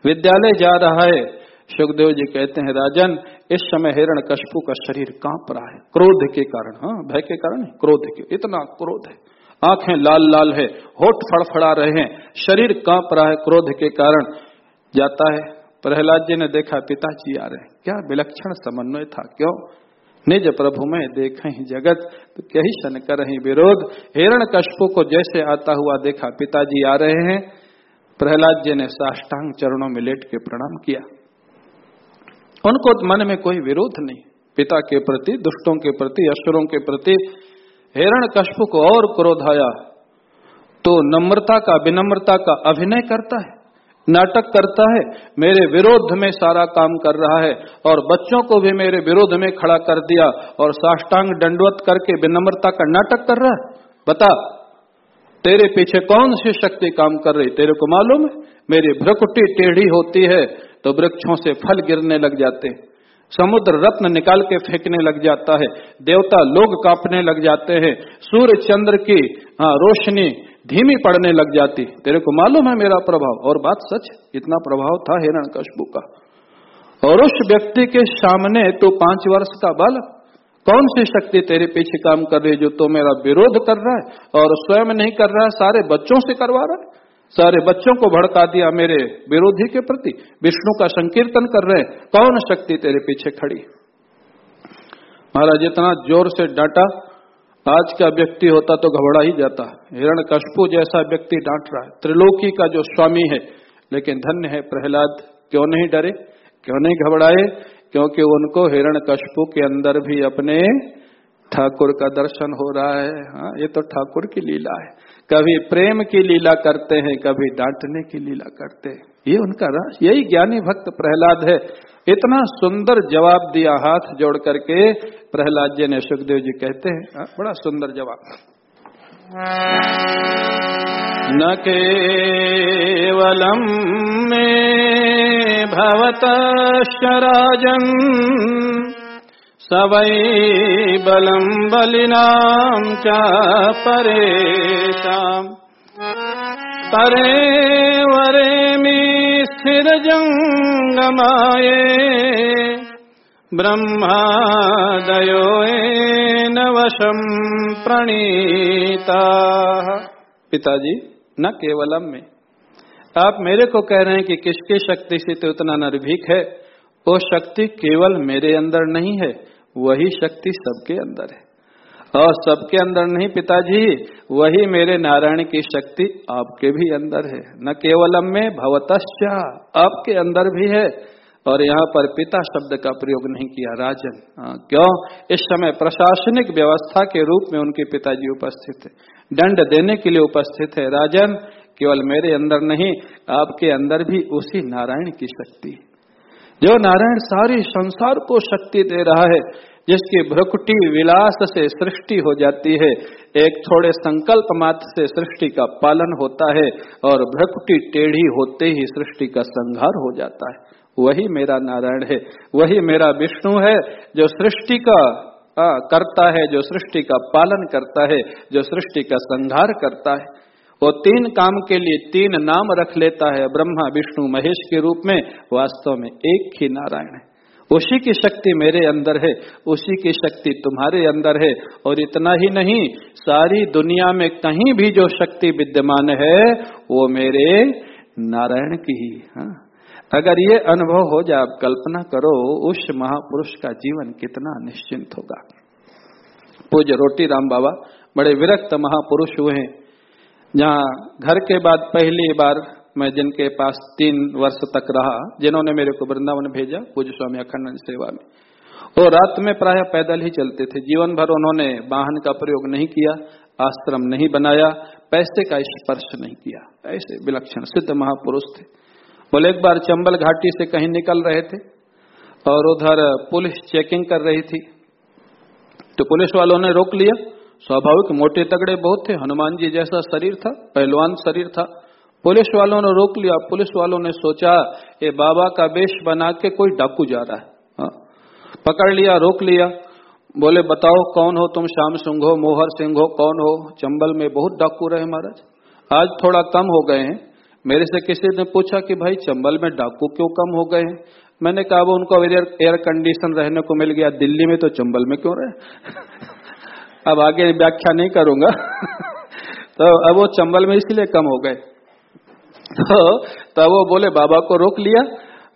विद्यालय जा रहा है। सुखदेव जी कहते हैं, राजन, इस समय हिरण कशपू का शरीर काँप रहा है। क्रोध के कारण। हाँ भय के कारण क्रोध के। इतना क्रोध है। आँखें लाल लाल है, होठ फड़फड़ा रहे हैं। शरीर काँप रहा है क्रोध के कारण। जाता है। प्रहलाद जी ने देखा, पिताजी आ रहे हैं। क्या विलक्षण समन्वय था, क्यों? निज प्रभु में देख जगत। तो कही शन कर विरोध। हिरण कशपु को जैसे आता हुआ देखा पिताजी आ रहे हैं। प्रहलाद जी ने साष्टांग चरणों में लेट के प्रणाम किया। उनको मन में कोई विरोध नहीं। पिता के प्रति, दुष्टों के प्रति, असुरों के प्रति हिरण कशपु को और क्रोध आया तो नम्रता का, विनम्रता का अभिनय करता है। नाटक करता है, मेरे विरोध में सारा काम कर रहा है और बच्चों को भी मेरे विरोध में खड़ा कर दिया और साष्टांग दंडवत करके विनम्रता का नाटक कर रहा है। बता, तेरे पीछे कौन सी शक्ति काम कर रही? तेरे को मालूम है? मेरी भ्रकुटी टेढ़ी होती है तो वृक्षों से फल गिरने लग जाते हैं। समुद्र रत्न निकाल के फेंकने लग जाता है, देवता लोग कांपने लग जाते हैं, सूर्य चंद्र की रोशनी धीमी पड़ने लग जाती। तेरे को मालूम है मेरा प्रभाव? और बात सच, इतना प्रभाव था हिरण कशबू का। और उस व्यक्ति के सामने तो पाँच वर्ष का बालक कौन सी शक्ति तेरे पीछे काम कर रही है जो तो मेरा विरोध कर रहा है और स्वयं नहीं कर रहा है, सारे बच्चों से करवा रहा है? सारे बच्चों को भड़का दिया मेरे विरोधी के प्रति। विष्णु का संकीर्तन कर रहे हैं। कौन शक्ति तेरे पीछे खड़ी? महाराज, इतना ज़ोर से डांटा, आज का व्यक्ति होता तो घबरा ही जाता। हिरण कशपू जैसा व्यक्ति डांट रहा है। त्रिलोकी का जो स्वामी है, लेकिन धन्य है प्रहलाद, क्यों नहीं डरे? क्यों नहीं घबराए? क्योंकि उनको हिरण कशपू के अंदर भी अपने ठाकुर का दर्शन हो रहा है। हाँ ये तो ठाकुर की लीला है। कभी प्रेम की लीला करते हैं कभी डांटने की लीला करते हैं। ये उनका राज यही ज्ञानी भक्त प्रहलाद है। इतना सुंदर जवाब दिया हाथ जोड़ करके प्रहलाद जी ने सुखदेव जी कहते हैं हाँ, बड़ा सुंदर जवाब। न केवलम में भवत राजन सवै बलम बलिनाम च परेशाम। परे वरे मी स्थिर जंगमाये ब्रह्मादयो वशम प्रणीता। पिताजी, न केवलम में। आप मेरे को कह रहे हैं कि किसकी शक्ति से तो उतना निर्भीक है? वो शक्ति केवल मेरे अंदर नहीं है वही शक्ति सबके अंदर है। और सबके अंदर नहीं पिताजी वही मेरे नारायण की शक्ति आपके भी अंदर है। न केवलम में भवतश्चा आपके अंदर भी है। और यहाँ पर पिता शब्द का प्रयोग नहीं किया राजन। आ, क्यों? इस समय प्रशासनिक व्यवस्था के रूप में उनके पिताजी उपस्थित है। दंड देने के लिए उपस्थित है। राजन केवल मेरे अंदर नहीं आपके अंदर भी उसी नारायण की शक्ति जो नारायण सारी संसार को शक्ति दे रहा है जिसकी भ्रकुटी विलास से सृष्टि हो जाती है एक थोड़े संकल्प मात्र से सृष्टि का पालन होता है और भ्रकुटी टेढ़ी होते ही सृष्टि का संहार हो जाता है। वही मेरा नारायण है वही मेरा विष्णु है जो सृष्टि का आ, करता है जो सृष्टि का पालन करता है जो सृष्टि का संहार करता है। वो तीन काम के लिए तीन नाम रख लेता है ब्रह्मा, विष्णु, महेश के रूप में, वास्तव में एक ही नारायण है। उसी की शक्ति मेरे अंदर है, उसी की शक्ति तुम्हारे अंदर है, और इतना ही नहीं, सारी दुनिया में कहीं भी जो शक्ति विद्यमान है, वो मेरे नारायण की ही। हाँ। अगर ये अनुभव हो जाए, आप कल्पना करो, उस महापुरुष का जीवन कितना निश्चिंत होगा। पूज्य रोटी राम बाबा, बड़े विरक्त महापुरुष हुए हैं। जहाँ घर के बाद पहली बार मैं जिनके पास तीन वर्ष तक रहा, जिन्होंने मेरे को वृंदावन भेजा, पूज्य स्वामी अखंड सेवा में। वो रात में प्राय पैदल ही चलते थे। जीवन भर उन्होंने वाहन का प्रयोग नहीं किया, आश्रम नहीं बनाया, पैसे का स्पर्श नहीं किया। ऐसे विलक्षण सिद्ध महापुरुष थे। बोले, एक बार चंबल घाटी से कहीं निकल रहे थे और उधर पुलिस चेकिंग कर रही थी। तो पुलिस वालों ने रोक लिया स्वाभाविक मोटे तगड़े बहुत थे। हनुमान जी जैसा शरीर था पहलवान शरीर था। पुलिस वालों ने रोक लिया। पुलिस वालों ने सोचा ये बाबा का वेश बना के कोई डाकू जा रहा है। हा? पकड़ लिया रोक लिया। बोले बताओ कौन हो तुम? श्याम सिंह हो मोहर सिंह हो कौन हो? चंबल में बहुत डाकू रहे महाराज। आज थोड़ा कम हो गए हैं। मेरे से किसी ने पूछा कि भाई चंबल में डाकू क्यों कम हो गए हैं? मैंने कहा वो उनको एयर, कंडीशन रहने को मिल गया। दिल्ली में तो चंबल में क्यों रहे? अब आगे व्याख्या नहीं करूँगा। तो अब वो चंबल में इसलिए कम हो गए। तो तब वो बोले, बाबा को रोक लिया,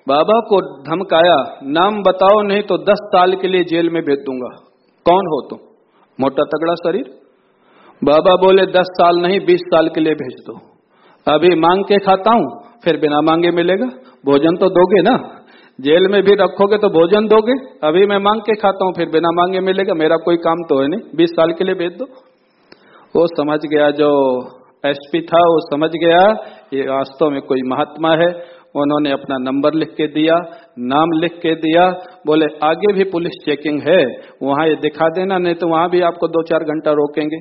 बाबा को धमकाया, नाम बताओ, नहीं तो दस साल के लिए जेल में भेज दूँगा। कौन हो तुम? मोटा तगड़ा शरीर? बाबा बोले, दस साल नहीं, बीस साल के लिए भेज दो। अभी मांग के खाता हूँ, फिर बिना मांगे मिलेगा। भोजन तो दोगे ना? जेल में भी रखोगे तो भोजन दोगे? अभी मैं मांग के खाता हूँ, फिर बिना मांगे मिलेगा। मेरा कोई काम तो है नहीं। बीस साल के लिए भेज दो। वो समझ गया जो एसपी था, वो समझ गया ये वास्तव में कोई महात्मा है। उन्होंने अपना नंबर लिख के दिया, नाम लिख के दिया। बोले, आगे भी पुलिस चेकिंग है। वहाँ ये दिखा देना, नहीं तो वहाँ भी आपको दो चार घंटा रोकेंगे।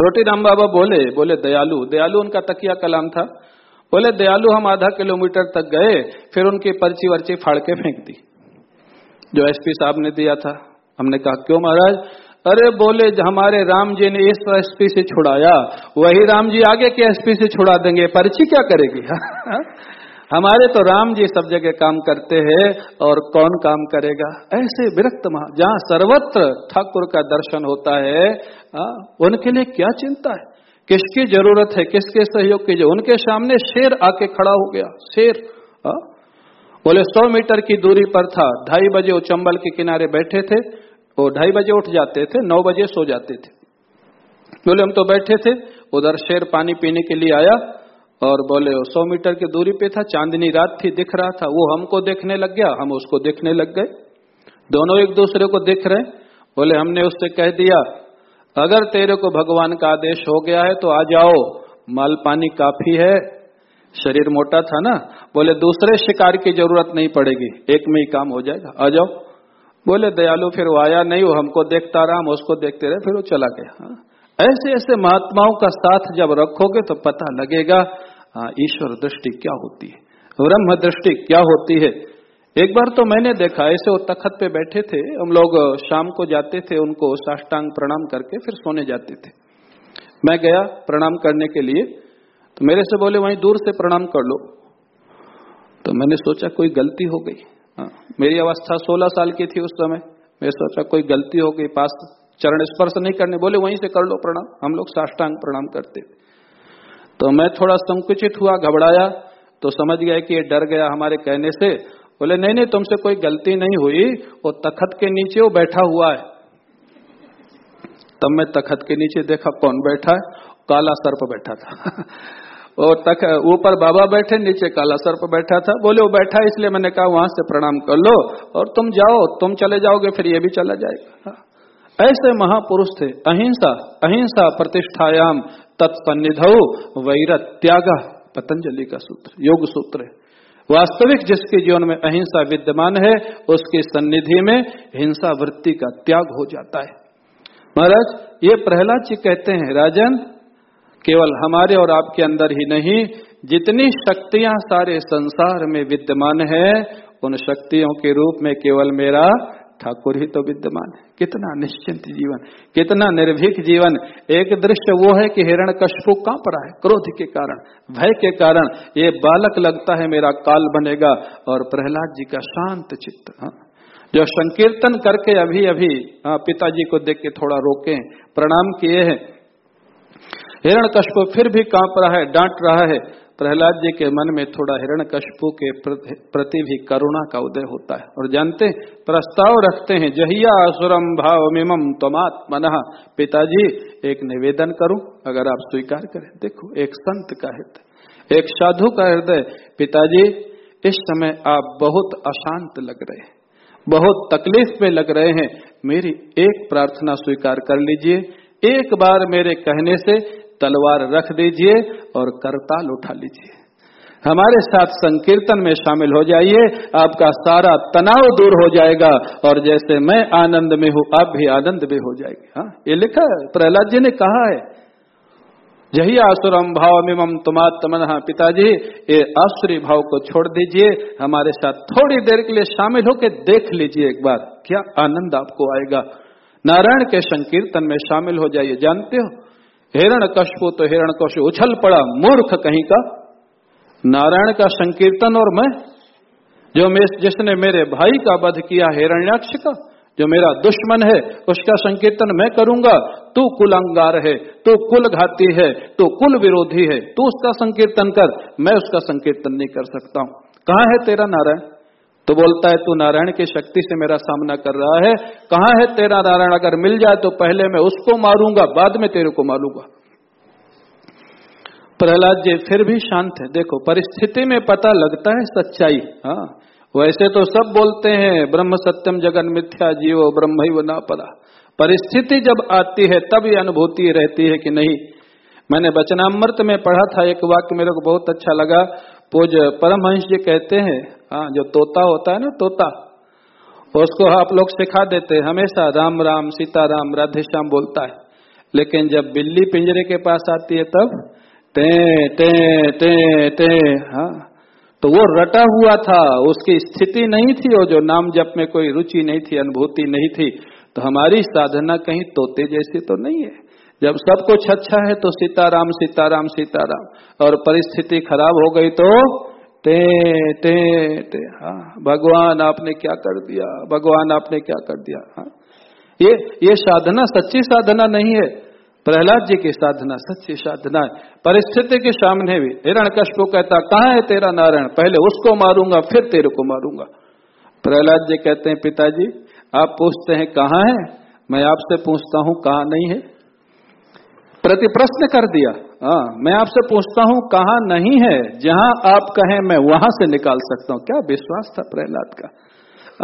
रोटी राम बाबा बोले बोले, दयालु। दयालु उनका तकिया कलाम था। बोले दयालु हम आधा किलोमीटर तक गए फिर उनकी पर्ची वर्ची फाड़ के फेंक दी। जो एसपी साहब ने दिया था हमने कहा क्यों महाराज? अरे बोले हमारे राम जी ने इस एसपी से छुड़ाया वही राम जी आगे के एसपी से छुड़ा देंगे पर्ची क्या करेगी? हमारे तो राम जी सब जगह काम करते हैं और कौन काम करेगा? ऐसे विरक्त महा जहाँ सर्वत्र ठाकुर का दर्शन होता है आ, उनके लिए क्या चिंता है? किसकी ज़रूरत है, किसके सहयोग की जो उनके सामने शेर आके खड़ा हो गया। शेर? बोले, सौ मीटर की दूरी पर था। ढाई बजे वो चंबल के किनारे बैठे थे। वो ढाई बजे उठ जाते थे, नौ बजे सो जाते थे। बोले, हम तो बैठे थे। उधर शेर पानी पीने के लिए आया और बोले, सौ मीटर की दूरी पे था, चांदनी रात थी, दिख रहा था। वो हमको देखने लग गया, हम उसको देखने लग गए। दोनों एक दूसरे को देख रहे बोले, हमने उससे कह दिया अगर तेरे को भगवान का आदेश हो गया है तो आ जाओ। माल पानी काफ़ी है। शरीर मोटा था ना? बोले दूसरे शिकार की ज़रूरत नहीं पड़ेगी। एक में ही काम हो जाएगा। आ जाओ। बोले दयालु फिर वो आया नहीं वो हमको देखता रहा हम उसको देखते रहे फिर वो चला गया। हाँ। ऐसे ऐसे महात्माओं का साथ जब रखोगे तो पता लगेगा हाँ, ईश्वर दृष्टि क्या होती है? ब्रह्म दृष्टि क्या होती है? एक बार तो मैंने देखा ऐसे वो तखत पे बैठे थे हम लोग शाम को जाते थे उनको साष्टांग प्रणाम करके फिर सोने जाते थे। मैं गया प्रणाम करने के लिए तो मेरे से बोले वहीं दूर से प्रणाम कर लो। तो मैंने सोचा कोई गलती हो गई? हाँ, मेरी अवस्था 16 साल की थी उस समय। मैं सोचा कोई गलती हो गई पास चरण स्पर्श नहीं करने। बोले वहीं से कर लो प्रणाम हम लोग साष्टांग प्रणाम करते तो मैं थोड़ा संकुचित हुआ घबराया तो समझ गया कि ये डर गया हमारे कहने से। बोले, नहीं नहीं, तुमसे कोई गलती नहीं हुई। वो तखत के नीचे वो बैठा हुआ है। तब मैं तखत के नीचे देखा कौन बैठा है? काला सर्प बैठा था। और तक ऊपर बाबा बैठे, नीचे काला सर्प बैठा था। बोले, वो बैठा इसलिए मैंने कहा, वहाँ से प्रणाम कर लो और तुम जाओ, तुम चले जाओगे, फिर ये भी चला जाएगा। ऐसे महापुरुष थे। अहिंसा अहिंसा प्रतिष्ठायाम तत्पन्निध वैर त्याग। पतंजलि का सूत्र, योग सूत्र है। वास्तविक जिसके जीवन में अहिंसा विद्यमान है, उसकी सन्निधि में हिंसा वृत्ति का त्याग हो जाता है। महाराज, ये प्रहलाद जी कहते हैं, राजन, केवल हमारे और आपके अंदर ही नहीं, जितनी शक्तियाँ सारे संसार में विद्यमान है, उन शक्तियों के रूप में केवल मेरा ठाकुर ही तो विद्यमान है। कितना निश्चिंत जीवन कितना निर्भीक जीवन। एक दृश्य वो है कि हिरण कशपु काँप रहा है क्रोध के कारण भय के कारण। ये बालक लगता है मेरा काल बनेगा और प्रहलाद जी का शांत चित्त हाँ। जो संकीर्तन करके अभी अभी हाँ, पिताजी को देख के थोड़ा रोके प्रणाम किए हैं। हिरण कशप फिर भी काँप रहा है डांट रहा है। प्रहलाद जी के मन में थोड़ा हिरण कशपु के प्रति भी करुणा का उदय होता है। और जानते, प्रस्ताव रखते हैं, जहिया असुरम भाव मिमम तमात्मन पिताजी, एक निवेदन करूँ, अगर आप स्वीकार करें। देखो, एक संत का हृदय एक साधु का हृदय। पिताजी, इस समय आप बहुत अशांत लग रहे हैं, बहुत तकलीफ़ में लग रहे हैं। मेरी एक प्रार्थना स्वीकार कर लीजिए। एक बार मेरे कहने से तलवार रख दीजिए और करताल उठा लीजिए। हमारे साथ संकीर्तन में शामिल हो जाइए, आपका सारा तनाव दूर हो जाएगा और जैसे मैं आनंद में हूँ, आप भी आनंद में हो जाएगी। हाँ ये लिखा है, प्रहलाद जी ने कहा है यही आसुरम भाव मिमम तमन पिताजी, ये आसुरी भाव को छोड़ दीजिए, हमारे साथ थोड़ी देर के लिए शामिल होकर देख लीजिए एक बार, क्या आनंद आपको आएगा। नारायण के संकीर्तन में शामिल हो जाइए, जानते हो? हिरण कशपु तो हिरण कश उछल पड़ा मूर्ख कहीं का। नारायण का संकीर्तन और मैं, जो मैं जिसने मेरे भाई का वध किया हिरण्याक्ष का, जो मेरा दुश्मन है, उसका संकीर्तन मैं करूँगा। तू कुलंगार है, तू कुल घाती है, तू कुल विरोधी है, तू उसका संकीर्तन कर। मैं उसका संकीर्तन नहीं कर सकता हूँ। कहा है तेरा नारायण? तो बोलता है, तू नारायण की शक्ति से मेरा सामना कर रहा है। कहा है तेरा नारायण? अगर मिल जाए तो पहले मैं उसको मारूँगा, बाद में तेरे को मारूँगा। प्रहलाद जी फिर भी शांत है। देखो, परिस्थिति में पता लगता है सच्चाई। हाँ वैसे तो सब बोलते हैं, ब्रह्म सत्यम जगन मिथ्या जीव ब्रह्म ही ना पड़ा परिस्थिति जब आती है, तब ये अनुभूति रहती है कि नहीं। मैंने वचनामृत में पढ़ा था, एक वाक्य मेरे को बहुत अच्छा लगा। पूज परमहंस जी कहते हैं हाँ जो तोता होता है ना, तोता, उसको आप लोग सिखा देते हैं, हमेशा राम राम सीता राम राधे श्याम बोलता है। लेकिन जब बिल्ली पिंजरे के पास आती है तब, ते टे ते ते हाँ तो वो रटा हुआ था, उसकी स्थिति नहीं थी और जो नाम जप में कोई रुचि नहीं थी, अनुभूति नहीं थी तो हमारी साधना कहीं तोते जैसी तो नहीं है। जब सब कुछ अच्छा है तो सीताराम सीताराम सीताराम। और परिस्थिति खराब हो गई तो ते ते ते। हाँ भगवान आपने क्या कर दिया? भगवान आपने क्या कर दिया? हाँ। ये ये साधना सच्ची साधना नहीं है। प्रहलाद जी की साधना सच्ची साधना है। परिस्थिति के सामने भी हिरण कश्प कहता, कहा है तेरा नारायण? पहले उसको मारूँगा, फिर तेरे को मारूँगा। प्रहलाद जी कहते हैं, पिताजी, आप पूछते हैं कहाँ है? मैं आपसे पूछता हूँ कहाँ नहीं है। प्रति प्रश्न कर दिया। हाँ मैं आपसे पूछता हूँ, कहा नहीं है? जहाँ आप कहें, मैं वहाँ से निकाल सकता हूँ। क्या विश्वास था प्रहलाद का?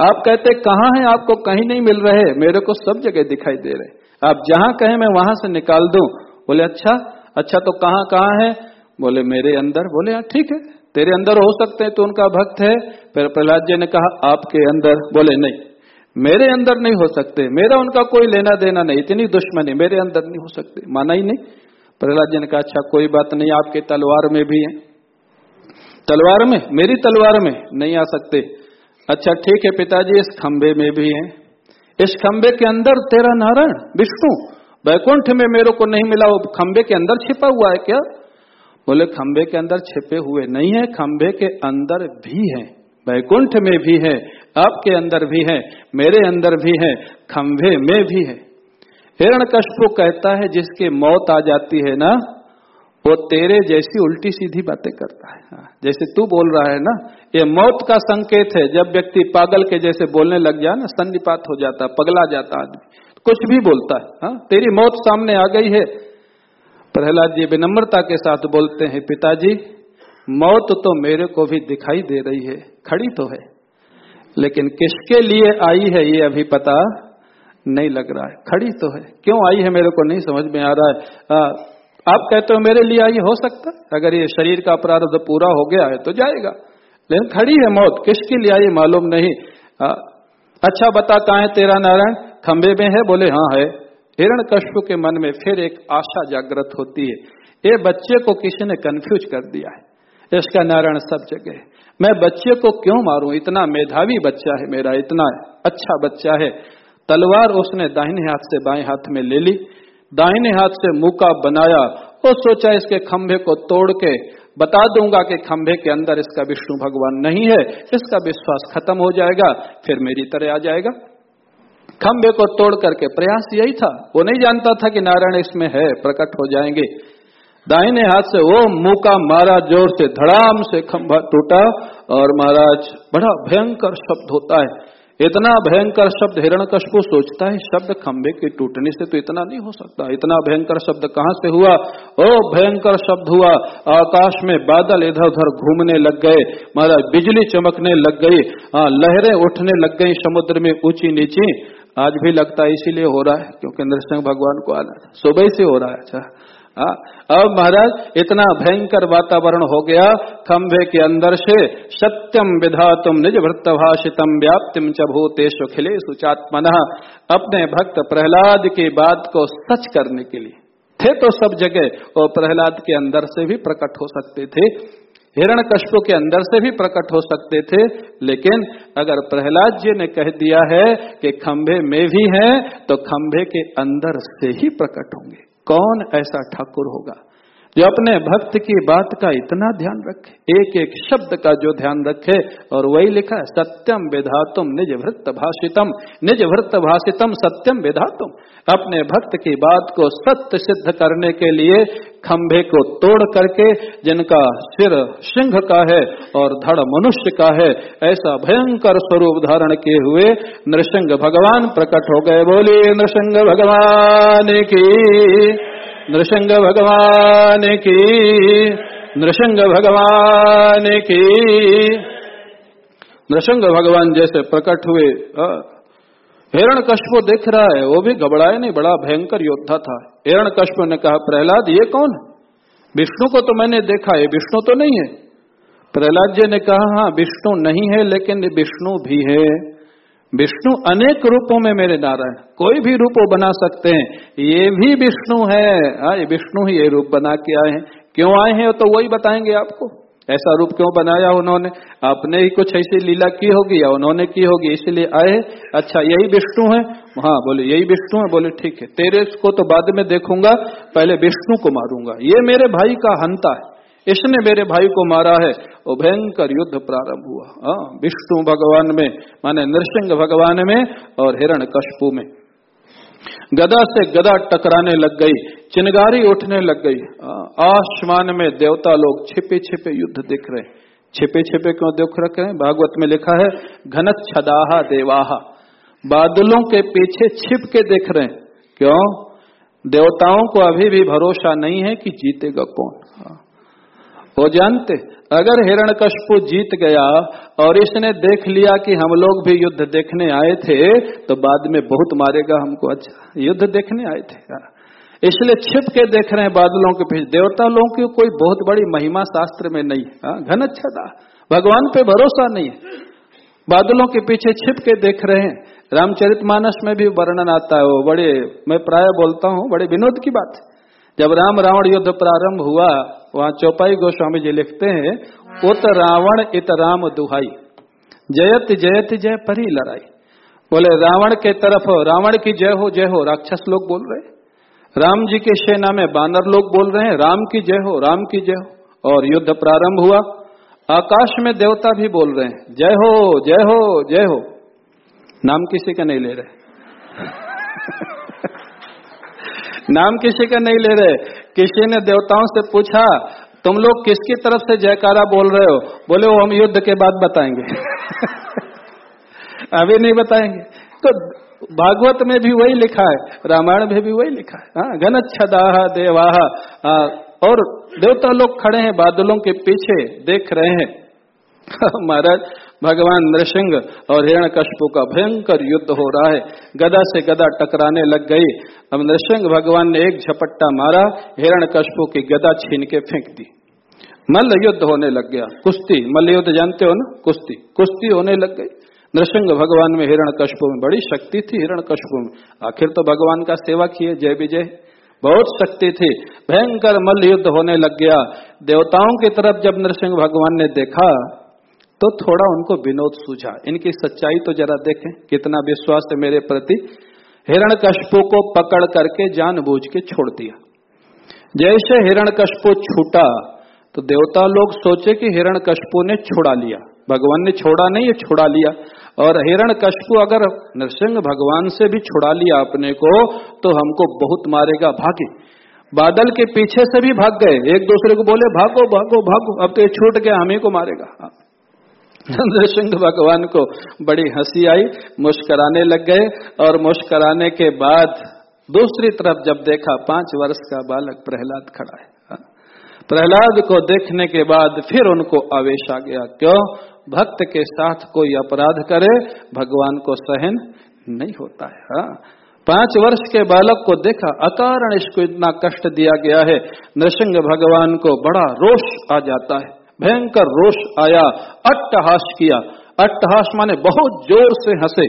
आप कहते, कहा है? आपको कहीं नहीं मिल रहे। मेरे को सब जगह दिखाई दे रहे। आप जहाँ कहें, मैं वहाँ से निकाल दू। बोले अच्छा अच्छा तो कहाँ कहाँ है? बोले, मेरे अंदर। बोले हाँ ठीक है। तेरे अंदर हो सकते हैं तो उनका भक्त है। फिर प्रहलाद जी ने कहा, आपके अंदर? बोले, नहीं। मेरे अंदर नहीं हो सकते। मेरा उनका कोई लेना देना नहीं, इतनी दुश्मनी मेरे अंदर नहीं हो सकते। माना ही नहीं। प्रहलाद जी ने कहा अच्छा कोई बात नहीं, आपके तलवार में भी है। तलवार में? मेरी तलवार में नहीं आ सकते। अच्छा ठीक है पिताजी, इस खंबे में भी है। इस खंबे के अंदर तेरा नारायण, विष्णु, वैकुंठ में मेरे को नहीं मिला। वो खंबे के अंदर छिपा हुआ है क्या? बोले खंबे के अंदर छिपे हुए नहीं है खंबे के अंदर भी है। वैकुंठ में भी है। आपके अंदर भी है मेरे अंदर भी है खंभे में भी है। हिरण कश्पु कहता है जिसके मौत आ जाती है ना वो तेरे जैसी उल्टी सीधी बातें करता है। हाँ, जैसे तू बोल रहा है ना ये मौत का संकेत है। जब व्यक्ति पागल के जैसे बोलने लग जाए ना सन्निपात हो जाता पगला जाता आदमी। कुछ भी बोलता है हा? तेरी मौत सामने आ गई है। प्रहलाद जी विनम्रता के साथ बोलते हैं पिताजी मौत तो मेरे को भी दिखाई दे रही है खड़ी तो है। लेकिन किसके लिए आई है ये अभी पता नहीं लग रहा है। खड़ी तो है। क्यों आई है मेरे को नहीं समझ में आ रहा है? आ, आप कहते हो मेरे लिए आई हो सकता है? अगर ये शरीर का अपराध पूरा हो गया है तो जाएगा। लेकिन खड़ी है मौत किसके लिए आई मालूम नहीं। आ, अच्छा बता कहा है तेरा नारायण खंबे में है? बोले हाँ है। हिरण कश्यप के मन में फिर एक आशा जागृत होती है। ये बच्चे को किसी ने कंफ्यूज कर दिया है। इसका नारायण सब जगह मैं बच्चे को क्यों मारूं? इतना मेधावी बच्चा है मेरा, इतना अच्छा बच्चा है। तलवार उसने दाहिने हाथ से बाएँ हाथ में ले ली, दाहिने हाथ से मुका बनाया और सोचा इसके खंभे को तोड़ के बता दूँगा कि खंभे के अंदर इसका विष्णु भगवान नहीं है, इसका विश्वास खत्म हो जाएगा, फिर मेरी तरह आ जाएगा। खंभे को तोड़ करके प्रयास यही था। वो नहीं जानता था कि नारायण इसमें है, प्रकट हो जाएँगे। दाहिने हाथ से वो मुका मारा ज़ोर से धड़ाम से खंभा टूटा और महाराज बड़ा भयंकर शब्द होता है। इतना भयंकर शब्द हिरण्यकश्यप सोचता है, शब्द खंबे के टूटने से तो इतना नहीं हो सकता। इतना भयंकर शब्द कहाँ से हुआ? ओ, भयंकर शब्द हुआ, आकाश में बादल इधर उधर घूमने लग गए, महाराज बिजली चमकने लग गई हाँ लहरें उठने लग गई समुद्र में ऊँची नीची आज भी लगता है इसीलिए हो रहा है, क्योंकि नरसिंह भगवान को आना सुबह से हो रहा है अच्छा। हाँ, अब महाराज इतना भयंकर वातावरण हो गया खंभे के अंदर से सत्यम विधा तुम निज भक्त भाषितम व्याप्तिम च भूतेश खिले सुचात्मन अपने भक्त प्रहलाद की बात को सच करने के लिए। थे तो सब जगह और प्रहलाद के अंदर से भी प्रकट हो सकते थे हिरण कश्प के अंदर से भी प्रकट हो सकते थे लेकिन अगर प्रहलाद जी ने कह दिया है कि खंभे में भी हैं तो खंभे के अंदर से ही प्रकट होंगे। कौन ऐसा ठाकुर होगा? जो अपने भक्त की बात का इतना ध्यान रखे एक एक शब्द का जो ध्यान रखे, और वही लिखा है सत्यम विधातुम निज वृत्त भाषितम निज वृत्त भाषितम सत्यम विधातुम अपने भक्त की बात को सत्य सिद्ध करने के लिए खंभे को तोड़ करके, जिनका सिर सिंह का है और धड़ मनुष्य का है, ऐसा भयंकर स्वरूप धारण किए हुए नृसिंह भगवान प्रकट हो गए। बोलिए नृसिंह भगवान की नृसिंह भगवान की नृसिंह भगवान की। नृसिंह भगवान जैसे प्रकट हुए हिरण कश्प देख रहा है, वो भी घबराए नहीं, बड़ा भयंकर योद्धा था। हिरण कश्प ने कहा, प्रहलाद, ये कौन विष्णु को तो मैंने देखा है विष्णु तो नहीं है। प्रहलाद जी ने कहा हाँ विष्णु नहीं है, लेकिन विष्णु भी है। विष्णु अनेक रूपों में मेरे नारायण कोई भी रूप बना सकते हैं। ये भी विष्णु है। हाँ, ये विष्णु ही ये रूप बना के आए हैं। क्यों आए हैं तो वही बताएँगे आपको। ऐसा रूप क्यों बनाया उन्होंने? आपने ही कुछ ऐसी लीला की होगी या उन्होंने की होगी इसलिए आए अच्छा यही विष्णु है। हाँ बोले यही विष्णु है। बोले ठीक है। तेरे को तो बाद में देखूँगा पहले विष्णु को मारूँगा। ये मेरे भाई का हंता है। इसने मेरे भाई को मारा है। वो भयंकर युद्ध प्रारंभ हुआ। हाँ विष्णु भगवान में, माने नृसिंह भगवान में और हिरण कशपू में। गदा से गदा टकराने लग गई चिनगारी उठने लग गई। आसमान में देवता लोग छिपे छिपे युद्ध दिख रहे छिपे छिपे क्यों देख रखे हैं? भागवत में लिखा है घनत छदाहा देवाहा। बादलों के पीछे छिप के देख रहे हैं। क्यों? देवताओं को अभी भी भरोसा नहीं है कि जीतेगा कौन। वो जानते, अगर हिरण्यकशपु जीत गया और इसने देख लिया कि हम लोग भी युद्ध देखने आए थे तो बाद में बहुत मारेगा हमको। अच्छा युद्ध देखने आए थे। इसलिए छिप के देख रहे हैं बादलों के पीछे। देवता लोगों की कोई बहुत बड़ी महिमा शास्त्र में नहीं। है हाँ। घन अच्छा था भगवान पे भरोसा नहीं है। बादलों के पीछे छिप के देख रहे हैं। रामचरित मानस में भी वर्णन आता है वो। बड़े, मैं प्राय बोलता हूँ, बड़े विनोद की बात है। जब राम रावण युद्ध प्रारंभ हुआ, वहाँ चौपाई गोस्वामी जी लिखते हैं, उत रावण इत राम दुहाई, जयत जयत जय परी लड़ाई। बोले, रावण के तरफ़, रावण की जय हो जय हो, राक्षस लोग बोल रहे राम जी के सेना में बानर लोग बोल रहे हैं, राम की जय हो, राम की जय हो। और युद्ध प्रारंभ हुआ। आकाश में देवता भी बोल रहे हैं, जय हो जय हो जय हो। नाम किसी का नहीं ले रहे। नाम किसी का नहीं ले रहे। किसी ने देवताओं से पूछा तुम लोग किसकी तरफ़ से जयकारा बोल रहे हो? बोले वो हम युद्ध के बाद बताएँगे। अभी नहीं बताएँगे। तो भागवत में भी वही लिखा है रामायण में भी वही लिखा है। हाँ, घन छदाह देवाह और देवता लोग खड़े हैं बादलों के पीछे देख रहे हैं। महाराज, भगवान नृसिंह और हिरण कशपु का भयंकर युद्ध हो रहा है। गदा से गदा टकराने लग गई। अब नृसिंह भगवान ने एक झपट्टा मारा हिरण कशपु की गदा छीन के फेंक दी। मल्ल युद्ध होने लग गया। कुश्ती, मल्ल युद्ध जानते हो ना? कुश्ती कुश्ती होने लग गई। नृसिंह भगवान में हिरण कशपु में बड़ी शक्ति थी। हिरण कशपु में आखिर तो भगवान का सेवा किए। जय विजय। बहुत शक्ति थी। भयंकर मल्ल युद्ध होने लग गया। देवताओं की तरफ़ जब नृसिंह भगवान ने देखा तो थोड़ा उनको विनोद सूझा। इनकी सच्चाई तो जरा देखें, कितना विश्वास है मेरे प्रति। हिरण को पकड़ करके जान जानबूझ के छोड़ दिया। जैसे हिरण छूटा तो देवता लोग सोचे कि हिरण ने छुड़ा लिया। भगवान ने छोड़ा नहीं, ये छुड़ा लिया। और हिरण अगर नरसिंह भगवान से भी छुड़ा लिया अपने को तो हमको बहुत मारेगा भागे। बादल के पीछे से भी भाग गए। एक दूसरे को बोले, भागो भागो भागो, अब तो ये छूट गया, हम ही को मारेगा। चंद्रसिंह भगवान को बड़ी हँसी आई, मुस्कराने लग गए और मुस्कराने के बाद दूसरी तरफ़ जब देखा पाँच वर्ष का बालक प्रहलाद खड़ा है हाँ। प्रहलाद को देखने के बाद फिर उनको आवेश आ गया, क्यों भक्त के साथ कोई अपराध करे, भगवान को सहन नहीं होता है हाँ। पाँच वर्ष के बालक को देखा, अकारण इसको इतना कष्ट दिया गया है, नृसिंह भगवान को बड़ा रोष आ जाता है भयंकर रोष आया, अट्टहास किया। अट्टहास माने बहुत ज़ोर से हंसे।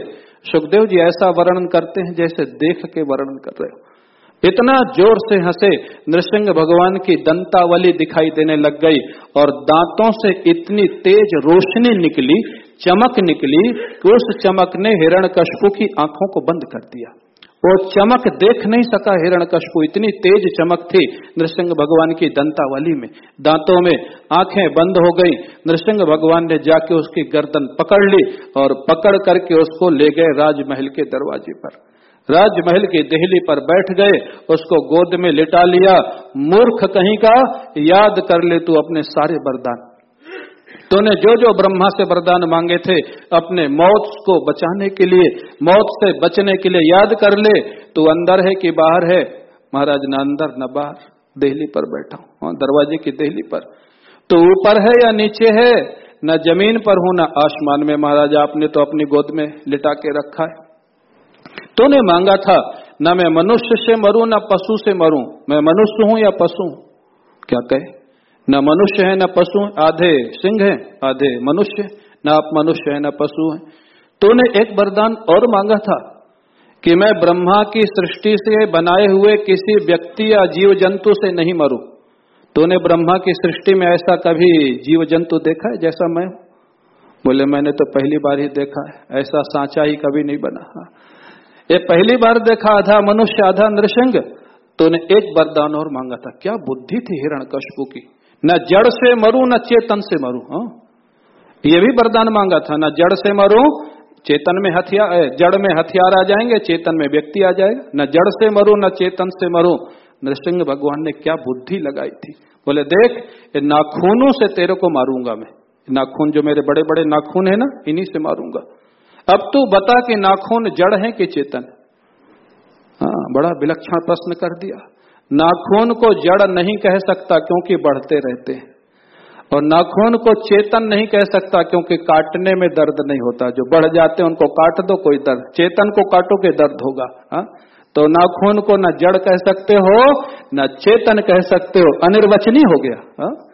सुखदेव जी ऐसा वर्णन करते हैं जैसे देख के वर्णन कर रहे हो। इतना ज़ोर से हंसे, नृसिंह भगवान की दंतावली दिखाई देने लग गई और दांतों से इतनी तेज रोशनी निकली, चमक निकली कि उस चमक ने हिरण कशपू की आँखों को बंद कर दिया। वो चमक देख नहीं सका हिरण को। इतनी तेज चमक थी नृसिंह भगवान की दंतावली में। दांतों में आँखें बंद हो गई। नृसिंह भगवान ने जाके उसकी गर्दन पकड़ ली और पकड़ करके उसको ले गए राजमहल के दरवाजे पर। राजमहल की दहली पर बैठ गए, उसको गोद में लिटा लिया। मूर्ख कहीं का, याद कर ले तू अपने सारे वरदान। तूने जो जो ब्रह्मा से वरदान मांगे थे अपने मौत को बचाने के लिए मौत से बचने के लिए याद कर ले तू अंदर है कि बाहर है? महाराज न अंदर न बाहर। दिल्ली पर बैठा हूँ हाँ, दरवाजे की दिल्ली पर। तो ऊपर है या नीचे है? न ज़मीन पर हूँ न आसमान में। महाराज आपने तो अपनी गोद में लिटा के रखा है। तूने मांगा था न मैं मनुष्य से मरूं न पशु से मरूं। मैं मनुष्य हूँ या पशु क्या कहे? न मनुष्य है, न पशु आधे सिंह है, आधे मनुष्य। न आप मनुष्य है, न पशु है। तूने एक वरदान और मांगा था कि मैं ब्रह्मा की सृष्टि से बनाए हुए किसी व्यक्ति या जीव जंतु से नहीं मरू। तूने ब्रह्मा की सृष्टि में ऐसा कभी जीव जंतु देखा है जैसा मैं बोले, मैंने तो पहली बार ही देखा है। ऐसा सांचा ही कभी नहीं बना। हाँ। ये पहली बार देखा आधा मनुष्य, आधा नृसिंग तूने एक वरदान और मांगा था। क्या बुद्धि थी हिरण की? न जड़ से मरू, न चेतन से मरू हाँ? ये भी वरदान मांगा था, न जड़ से मरू, चेतन में हथियार जड़ में हथियार आ जाएँगे, चेतन में व्यक्ति आ जाएगा। न जड़ से मरू, न चेतन से मरू। नृसिंह भगवान ने क्या बुद्धि लगाई थी। बोले, देख नाखूनों से तेरे को मारूँगा मैं। नाखून जो मेरे बड़े बड़े नाखून है ना, इन्हीं से मारूँगा। अब तू बता कि नाखून जड़ है कि चेतन? हाँ बड़ा विलक्षण प्रश्न कर दिया। नाखून को जड़ नहीं कह सकता क्योंकि बढ़ते रहते हैं। और नाखून को चेतन नहीं कह सकता क्योंकि काटने में दर्द नहीं होता। जो बढ़ जाते उनको काट दो, कोई दर्द। चेतन को काटो के दर्द होगा। हा? तो नाखून को ना जड़ कह सकते हो, न चेतन कह सकते हो। अनिर्वचनी हो गया। हा?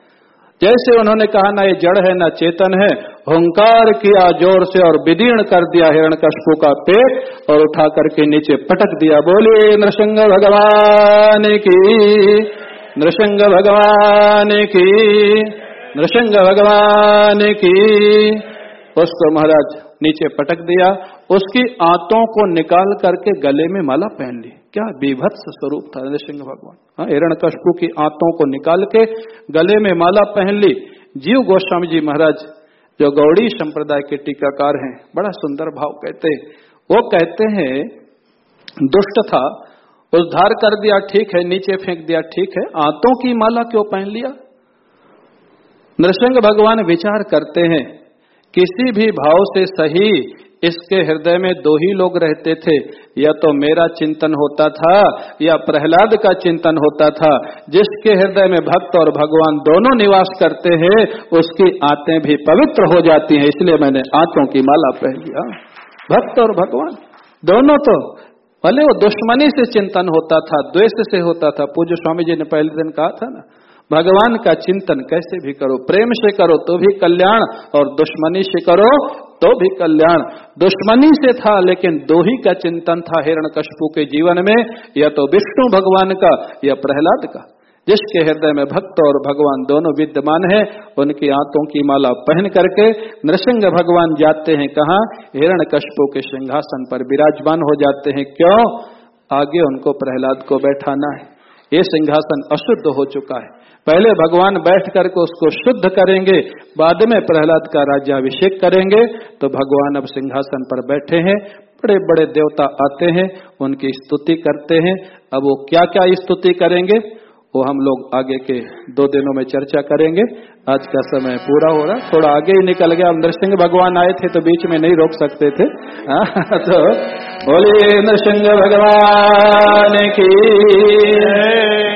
जैसे उन्होंने कहा, ना ये जड़ है, ना चेतन है। हंकार किया ज़ोर से और विदीर्ण कर दिया हिरण कशपू का पेट और उठा करके नीचे पटक दिया। बोले नृसिंग भगवान की नृसिंग भगवान की नृसिंग भगवान की। उसको महाराज नीचे पटक दिया, उसकी आंतों को निकाल करके गले में माला पहन ली। क्या विभत्स स्वरूप था नृसिंह भगवान? हाँ हिरण कशपू की आंतों को निकाल के गले में माला पहन ली। जीव गोस्वामी जी महाराज, जो गौड़ी संप्रदाय के टीकाकार हैं, बड़ा सुंदर भाव कहते हैं। वो कहते हैं, दुष्ट था उद्धार कर दिया ठीक है, नीचे फेंक दिया ठीक है, आंतों की माला क्यों पहन लिया? नृसिंह भगवान विचार करते हैं, किसी भी भाव से सही इसके हृदय में दो ही लोग रहते थे। या तो मेरा चिंतन होता था, या प्रहलाद का चिंतन होता था। जिसके हृदय में भक्त और भगवान दोनों निवास करते हैं, उसकी आते भी पवित्र हो जाती हैं। इसलिए मैंने आंतों की माला पहन लिया। भक्त और भगवान, दोनों तो भले वो दुश्मनी से चिंतन होता था, द्वेष से होता था। पूज्य स्वामी जी ने पहले दिन कहा था ना, भगवान का चिंतन कैसे भी करो, प्रेम से करो तो भी कल्याण, और दुश्मनी से करो तो भी कल्याण। दुश्मनी से था, लेकिन दो ही का चिंतन था हिरण के जीवन में। या तो विष्णु भगवान का या प्रहलाद का। जिसके हृदय में भक्त और भगवान दोनों विद्यमान है, उनकी आंतों की माला पहन करके नृसिंह भगवान जाते हैं। कहा हिरण के सिंहासन पर विराजमान हो जाते हैं। क्यों? आगे उनको प्रहलाद को बैठाना है। ये सिंहासन अशुद्ध हो चुका है। पहले भगवान बैठ करके उसको शुद्ध करेंगे बाद में प्रहलाद का राज्याभिषेक करेंगे तो भगवान अब सिंहासन पर बैठे हैं बड़े बड़े देवता आते हैं उनकी स्तुति करते हैं। अब वो क्या क्या स्तुति करेंगे वो हम लोग आगे के दो दिनों में चर्चा करेंगे। आज का समय पूरा हो रहा थोड़ा आगे ही निकल गया। नृसिंह भगवान आए थे तो बीच में नहीं रोक सकते थे। आ, हाँ, तो बोलिए नरसिंह भगवान की